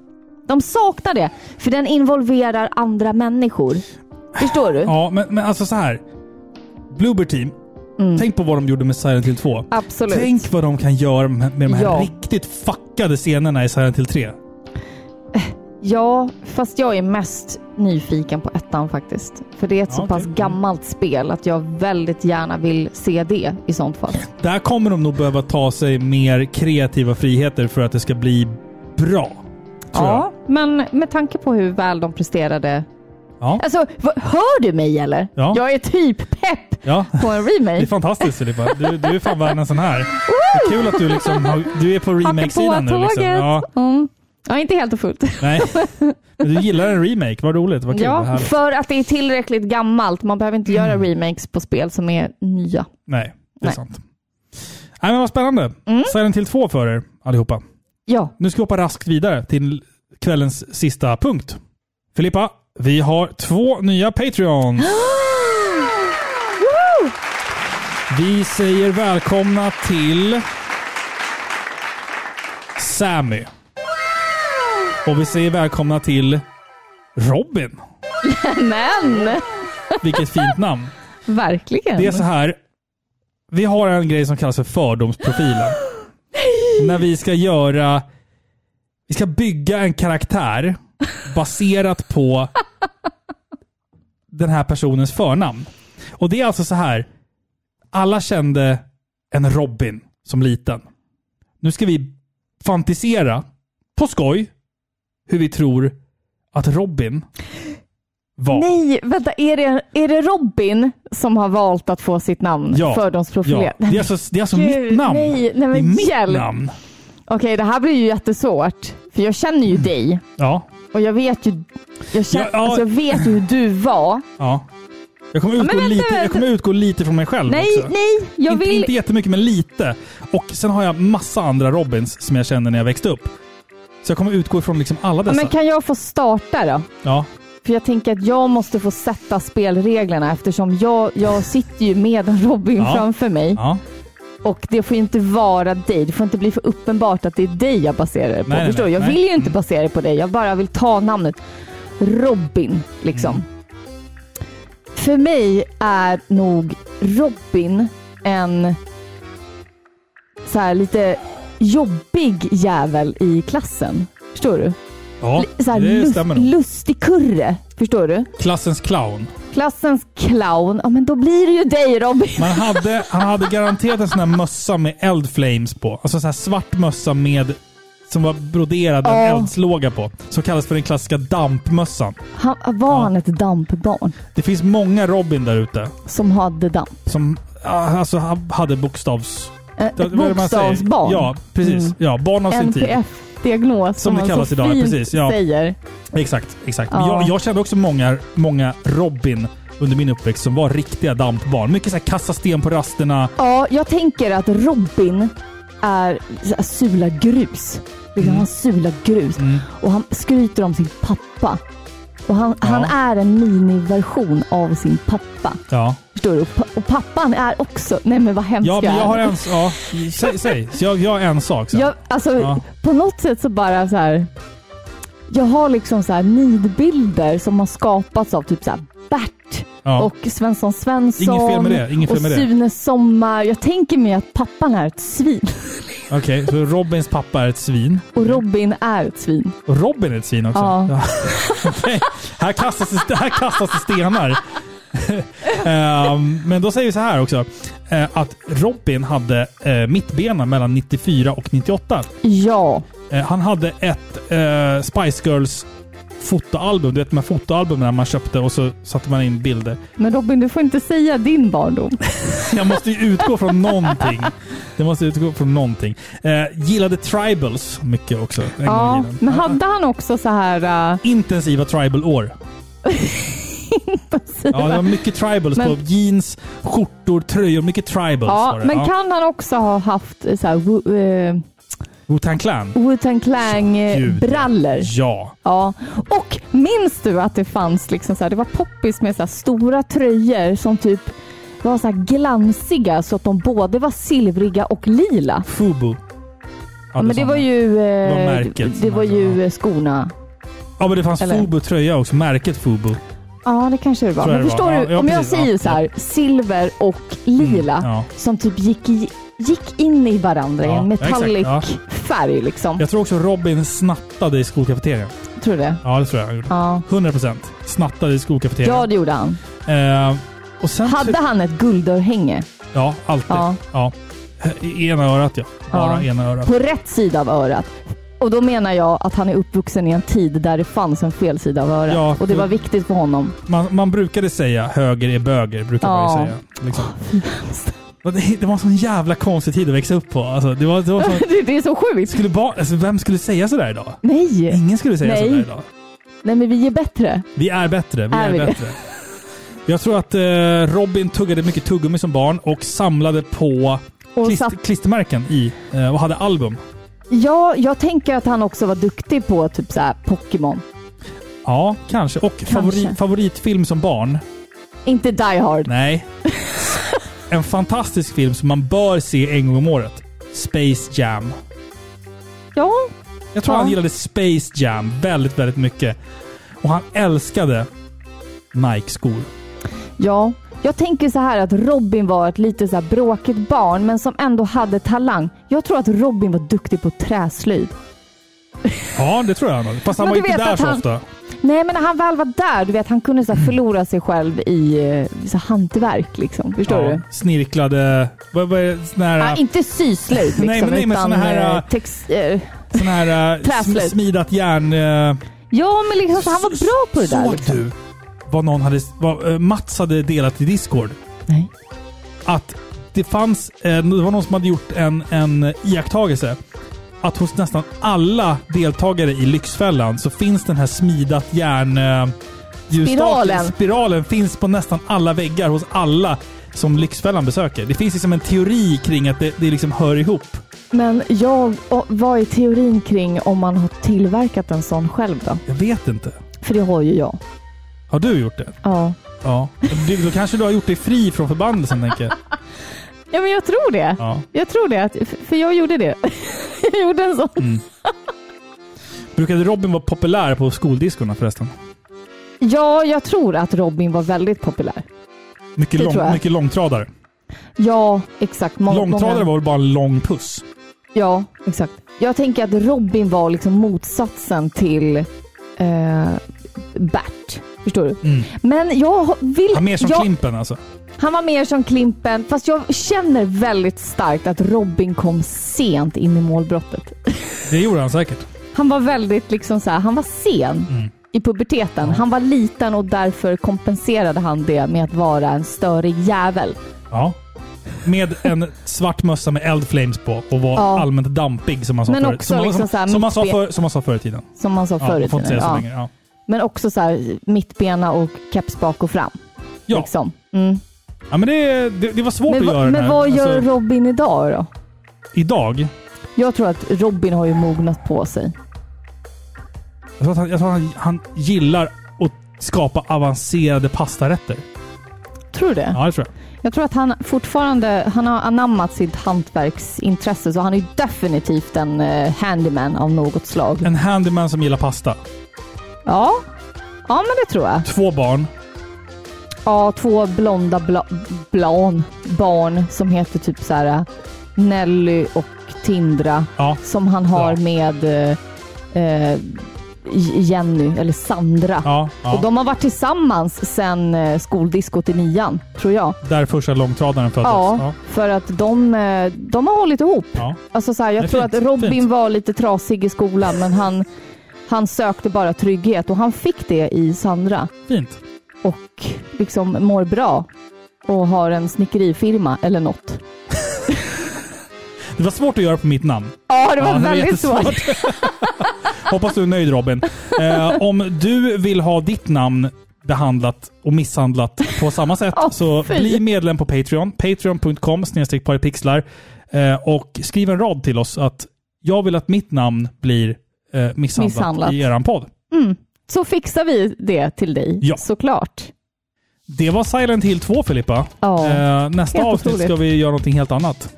De saknar det, för den involverar andra människor. Förstår du? Ja, men, men alltså så här. Bloober Team. Tänk på vad de gjorde med Silent Hill 2. Mm. Absolut. Tänk vad de kan göra med, med de här Ja. riktigt fuckade scenerna i Silent Hill 3. Ja, fast jag är mest nyfiken på ettan faktiskt. För det är ett Ja, så pass okej. gammalt spel att jag väldigt gärna vill se det i sånt fall. Där kommer de nog behöva ta sig mer kreativa friheter för att det ska bli bra. Ja, Men med tanke på hur väl de presterade. Ja. Alltså, hör du mig eller? Ja. Jag är typ pepp Ja. på en Det är remake. fantastiskt Filippa. Du, du är fan värd en sån här. Det är kul att du liksom har, du är på remake-sidan nu. Liksom. Ja, Mm. Ja, inte helt och fullt. nej. Men du gillar en remake. Vad roligt. Vad kul. Ja, för att det är tillräckligt gammalt. Man behöver inte göra remakes på spel som är nya. Nej, det är Nej. sant. Nej, men vad spännande. Mm. Silent Hill 2 för er allihopa. Ja. Nu ska vi hoppa raskt vidare till kvällens sista punkt. Filippa, vi har två nya Patreons. Vi säger välkomna till Sammy. Och vi säger välkomna till Robin. Men, Vilket fint namn. verkligen. Det är så här. Vi har en grej som kallas för fördomsprofilen. När vi ska göra... Vi ska bygga en karaktär baserat på den här personens förnamn. Och det är alltså så här. Alla kände en Robin som liten. Nu ska vi fantisera, på skoj, hur vi tror att Robin var. Nej, vänta. Är det, är det Robin som har valt att få sitt namn Ja. fördomsprofilerat? Ja. Det är alltså, det är alltså Gud, mitt namn. nej, nej, men det är mitt hjälp. namn. Okej, det här blir ju jättesvårt. För jag känner ju dig. Ja. Och jag vet ju, jag känner, Ja, ja. Alltså, jag vet ju hur du var. Ja. Jag kommer, utgå vänta, lite, jag kommer utgå lite från mig själv Nej, också. nej. Jag inte, vill... inte jättemycket, men lite. Och sen har jag massa andra Robins som jag kände när jag växte upp. Så jag kommer utgå ifrån liksom alla dessa. Men kan jag få starta då? Ja. För jag tänker att jag måste få sätta spelreglerna eftersom jag, jag sitter ju med en Robin Ja. framför mig. Ja. Och det får ju inte vara dig. Det får inte bli för uppenbart att det är dig jag baserar det på. Nej, Förstår nej, Jag nej. vill ju inte basera det på dig. Jag bara vill ta namnet Robin. Liksom. Mm. För mig är nog Robin en så här lite jobbig jävel i klassen. Förstår du? Ja, så här det lust, stämmer nog. lustig kurre. Förstår du? Klassens clown. Klassens clown. Ja, men då blir det ju dig Robin. Man hade, han hade garanterat en sån här mössa med eldflames på. Alltså en sån här svart mössa med som var broderad en Ja. eldslåga på. Som kallas för den klassiska dampmössan. Han, var han ett dampbarn Det finns många Robin där ute som hade damp? som alltså, ha- hade bokstavs... Eh, det man säger? bokstavsbarn. Ja, precis. Mm. Ja, barn av sin tid. NPF-diagnos Som det man kallas så idag, fint precis, ja. säger. Exakt, exakt. Ja. jag, jag kände också många, många Robin under min uppväxt som var riktiga dampbarn. Mycket så här kasta sten på rasterna. Ja, jag tänker att Robin är här sula grus. Liksom, Mm. Han sular grus. Och han skryter om sin pappa. Och han, han är en miniversion av sin pappa. Ja. Förstår du? Och, pa- och pappan är också... Nej men vad hemskt Ja, men jag har en... Ja, säg, säg. Jag, jag har en sak sen. Jag, alltså, Ja. på något sätt så bara så här. Jag har liksom så här nidbilder som har skapats av typ så här Bert Ja. och Svensson Svensson Inget fel med det, inget fel och med det. Sune Sommar. Jag tänker mig att pappan är ett svin Okej, så Robins pappa är ett svin. och Robin är ett svin. Och Robin är ett svin också? Ja. Okej, här, kastas det, här kastas det stenar. Ehm, men då säger vi så här också. eh, att Robin hade uh, mittbena mellan 94 och 98. Ja. Eh, han hade ett eh, Spice Girls fotoalbum. Du vet de här fotoalbumen man köpte och så satte man in bilder. Men Robin, du får inte säga din barndom. Jag måste ju utgå från någonting. Jag måste utgå från någonting. Eh, gillade tribals mycket också. Ja, men hade han också så här... Uh, Intensiva tribal-år. Ja, det var mycket tribals Men- på jeans, skjortor, tröjor. Mycket tribals ja, var det. men ja. kan han också ha haft så här, eh, Wu-Tang Clan? Wu-Tang Clan eh? Ja. Ja, och minns du att det fanns liksom så här, det var poppis med så här stora tröjor som typ var så här glansiga så att de både var silvriga och lila. Fubu. Ja, men det var ju, eh, var märket det, var ju eh, skorna. Ja, men det fanns Eller- Fubu-tröja också. Märket Fubu. Ja, det kanske det var. Så Men det förstår var. du, Ja, om jag precis. säger så här, silver och lila Mm, ja. som typ gick, i, gick in i varandra i Ja, en metallic exakt, färg liksom. Jag tror också Robin snattade i skolkafeterian. Tror du det? Ja, det tror jag han gjorde. Ja. 100 procent. Snattade i skolkafeterian. ja, det gjorde han. Eh, och sen Hade han ett guldörhänge? Ja, alltid. Ja. Ja. I ena örat ja. Bara Ja. ena örat. På rätt sida av örat. Och då menar jag att han är uppvuxen i en tid där det fanns en fel sida av örat. Ja, och det för- var viktigt för honom. Man, man brukade säga höger är böger, brukar man Ja. ju säga. Liksom. Det, var en sån jävla konstig tid att växa upp på. Alltså, det var, det var så, det, det är så sjukt. skulle barn, alltså, vem skulle säga sådär idag? Nej! Ingen skulle säga Nej. sådär idag. Nej, men vi är bättre. Vi är bättre. Vi Är är, vi det? bättre. Jag tror att eh, Robin tuggade mycket tuggummi som barn och samlade på Och klist, satt- klistermärken i eh, och hade album. Ja, jag tänker att han också var duktig på typ så här Pokémon. Ja, kanske. Och Favorit, favoritfilm som barn? Inte Die Hard. Nej. en fantastisk film som man bör se en gång om året. Space Jam. Ja. Jag tror Ja. han gillade Space Jam väldigt, väldigt mycket. Och han älskade Nike-skor. Ja, jag tänker så här att Robin var ett lite så bråkigt barn men som ändå hade talang. Jag tror att Robin var duktig på träslöjd. Ja, det tror jag nog. Fast han var inte där så han- ofta. Nej, men när han väl var där, du vet, han kunde så förlora sig själv i eh, så hantverk liksom. Förstår Ja, du? Snirklade... Vad, vad är? Sån här... Ja, inte syslöjd liksom, Nej, men nej, men utan såna här, eh, tex, eh, Sån här smidat järn... eh, Ja, men liksom, han var bra på det där. Såg Liksom. du vad någon hade... Vad, eh, Mats hade delat i Discord? Nej. Att det fanns... eh, det var någon som hade gjort en, en iakttagelse. Att hos nästan alla deltagare i Lyxfällan så finns den här smidat järn... eh, Spiralen. Spiralen finns på nästan alla väggar hos alla som Lyxfällan besöker. Det finns liksom en teori kring att det, det liksom hör ihop. Men jag, och, vad är teorin kring om man har tillverkat en sån själv då? Jag vet inte. För det har ju jag. Har du gjort det? Ja. Ja. Du, då kanske du har gjort dig fri från förbannelsen, tänker jag. Ja, men jag tror det. Ja. Jag tror det. att- För jag gjorde det. Jag gjorde en sån. Mm. Brukade Robin vara populär på skoldiskorna förresten? Ja, jag tror att Robin var väldigt populär. Mycket, lång, mycket långtradare. Ja, exakt. Må- Långtradare många- var väl bara en lång puss? Ja, exakt. Jag tänker att Robin var liksom motsatsen till eh, Bert. Förstår du? Mm. Men jag vill... Han mer som jag, Klimpen alltså. Han var mer som Klimpen, fast jag känner väldigt starkt att Robin kom sent in i målbrottet. Det gjorde han säkert. Han var väldigt liksom så här, han var sen Mm. i puberteten. Han var liten och därför kompenserade han det med att vara en störig jävel. Ja. Med en svart mössa med eldflames på och var Ja. allmänt dampig som man sa Men förut. också som, liksom som, man sa för, som man sa förr i tiden. Som man sa Ja, förr i tiden. Ja. Men också så här mittbena och keps bak och fram. Ja. Liksom. Mm. Ja, men det, det, det var svårt Men, att göra men vad gör Alltså, Robin idag då? Idag? Jag tror att Robin har ju mognat på sig. Jag tror att han, jag tror att han, han gillar att skapa avancerade pastarätter. Tror du det? Ja, det tror jag. Jag tror att han fortfarande han har anammat sitt hantverksintresse så han är definitivt en eh, handyman av något slag. En handyman som gillar pasta. Ja. ja, men det tror jag. Två barn. Ja, två blonda bla, blan, barn som heter typ så här eh, Nelly och Tindra. Ja. Som han har Ja. med eh, Jenny, eller Sandra. Ja, ja. Och de har varit tillsammans sedan eh, skoldiskot i nian, tror jag. Där första långtradaren föddes. Ja, Ja. för att de, de har hållit ihop. Ja. Alltså så här, jag tror fint, att Robin fint. var lite trasig i skolan, men han, han sökte bara trygghet och han fick det i Sandra. Fint. Och liksom mår bra och har en snickerifirma eller något. Det var svårt att göra på mitt namn. Ja, det var väldigt jättesvårt. svårt. Hoppas du är nöjd Robin. Eh, om du vill ha ditt namn behandlat och misshandlat på samma sätt Åh, så fy. bli medlem på Patreon. Patreon.com snedstreck. Eh, och skriv en rad till oss att jag vill att mitt namn blir eh, misshandlat, Misshandlat. i eran podd. Mm. Så fixar vi det till dig, Ja. såklart. Det var Silent Hill 2 Filippa. Ja, Eh, nästa avsnitt otroligt. ska vi göra någonting helt annat.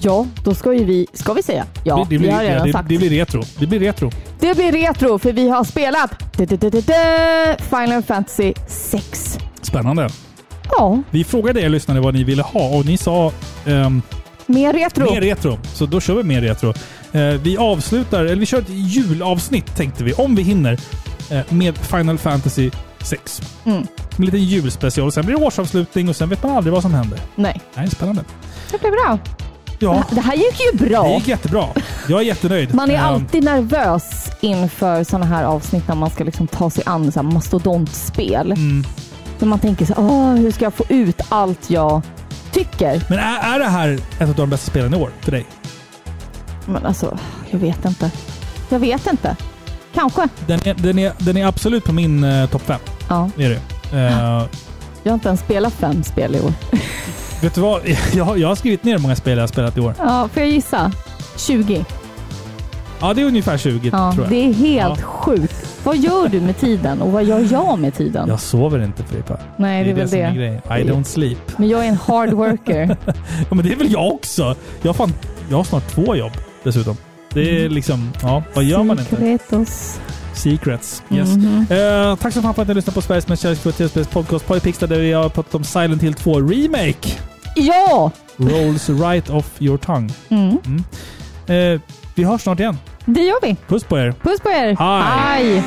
Ja, då ska ju vi... Ska vi säga? Ja, det, det, vi blir, har redan det, sagt. det blir retro. Det blir retro. Det blir retro för vi har spelat du, du, du, Final Fantasy 6. Spännande. Ja, Vi frågade er lyssnare vad ni ville ha och ni sa ehm, mer retro. Mer retro. Så då kör vi mer retro. Eh, vi avslutar, eller vi kör ett julavsnitt tänkte vi, om vi hinner, eh, med Final Fantasy 6. Mm. Som en liten julspecial. Sen blir det årsavslutning och sen vet man aldrig vad som händer. Nej, Nej, spännande. det blir bra. Ja, Det här gick ju bra. det gick jättebra. Jag är jättenöjd. Man är Ehm, alltid nervös inför sådana här avsnitt när man ska liksom ta sig an så här mastodontspel. Mm. När man tänker så här, hur ska jag få ut allt jag tycker? Men är, är det här ett av de bästa spelen i år för dig? Men alltså, jag vet inte. Jag vet inte. Kanske. Den är, den är, den är absolut på min uh, topp fem. Ja. Det är det. Eh, Jag har inte ens spelat fem spel i år. vet du vad? Jag, jag har skrivit ner hur många spel jag har spelat i år. Ja, får jag gissa? 20. Ja, det är ungefär 20 Ja, tror jag. det är helt Ja. sjukt. Vad gör du med tiden och vad gör jag med tiden? Jag sover inte Filippa. Nej, det är väl som det. är grejen. I don't sleep. Men jag är en hard worker. Ja, men det är väl jag också. Jag fan, jag har snart två jobb dessutom. Det är liksom, ja, vad gör man inte? Secretos. Secrets. Yes. Mhm. Eh, tack så fan för att ni lyssnade på Sveriges mest kärleksfulla tv-spels podcast där vi har pratat om Silent Hill 2 Remake. Ja! Rolls right off your tongue. Mm. Eh, vi hörs snart igen. Det gör vi. Puss på er. Puss på er. Hej.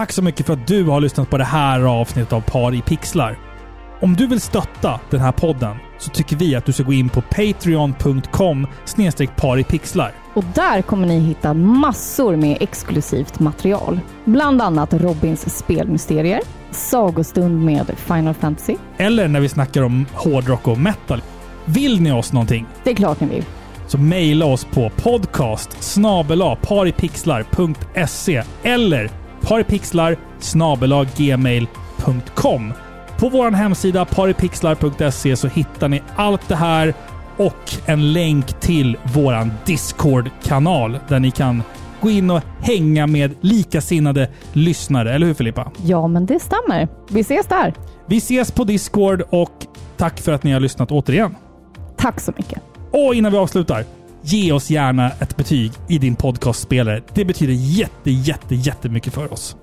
Tack så mycket för att du har lyssnat på det här avsnittet av Par i pixlar. Om du vill stötta den här podden så tycker vi att du ska gå in på patreon.com paripixlar. Och där kommer ni hitta massor med exklusivt material. Bland annat Robins spelmysterier, sagostund med Final Fantasy. Eller när vi snackar om hårdrock och metal. Vill ni oss någonting Det är klart ni vill. så mejla oss på podcast paripixlar.se eller paripixlar gmail.com. På vår hemsida paripixlar.se så hittar ni allt det här och en länk till våran Discord-kanal där ni kan gå in och hänga med likasinnade lyssnare. Eller hur Filippa? Ja, men det stämmer. Vi ses där. Vi ses på Discord och tack för att ni har lyssnat återigen. Tack så mycket. Och innan vi avslutar, ge oss gärna ett betyg i din podcastspelare. Det betyder jätte, jätte, jättemycket för oss.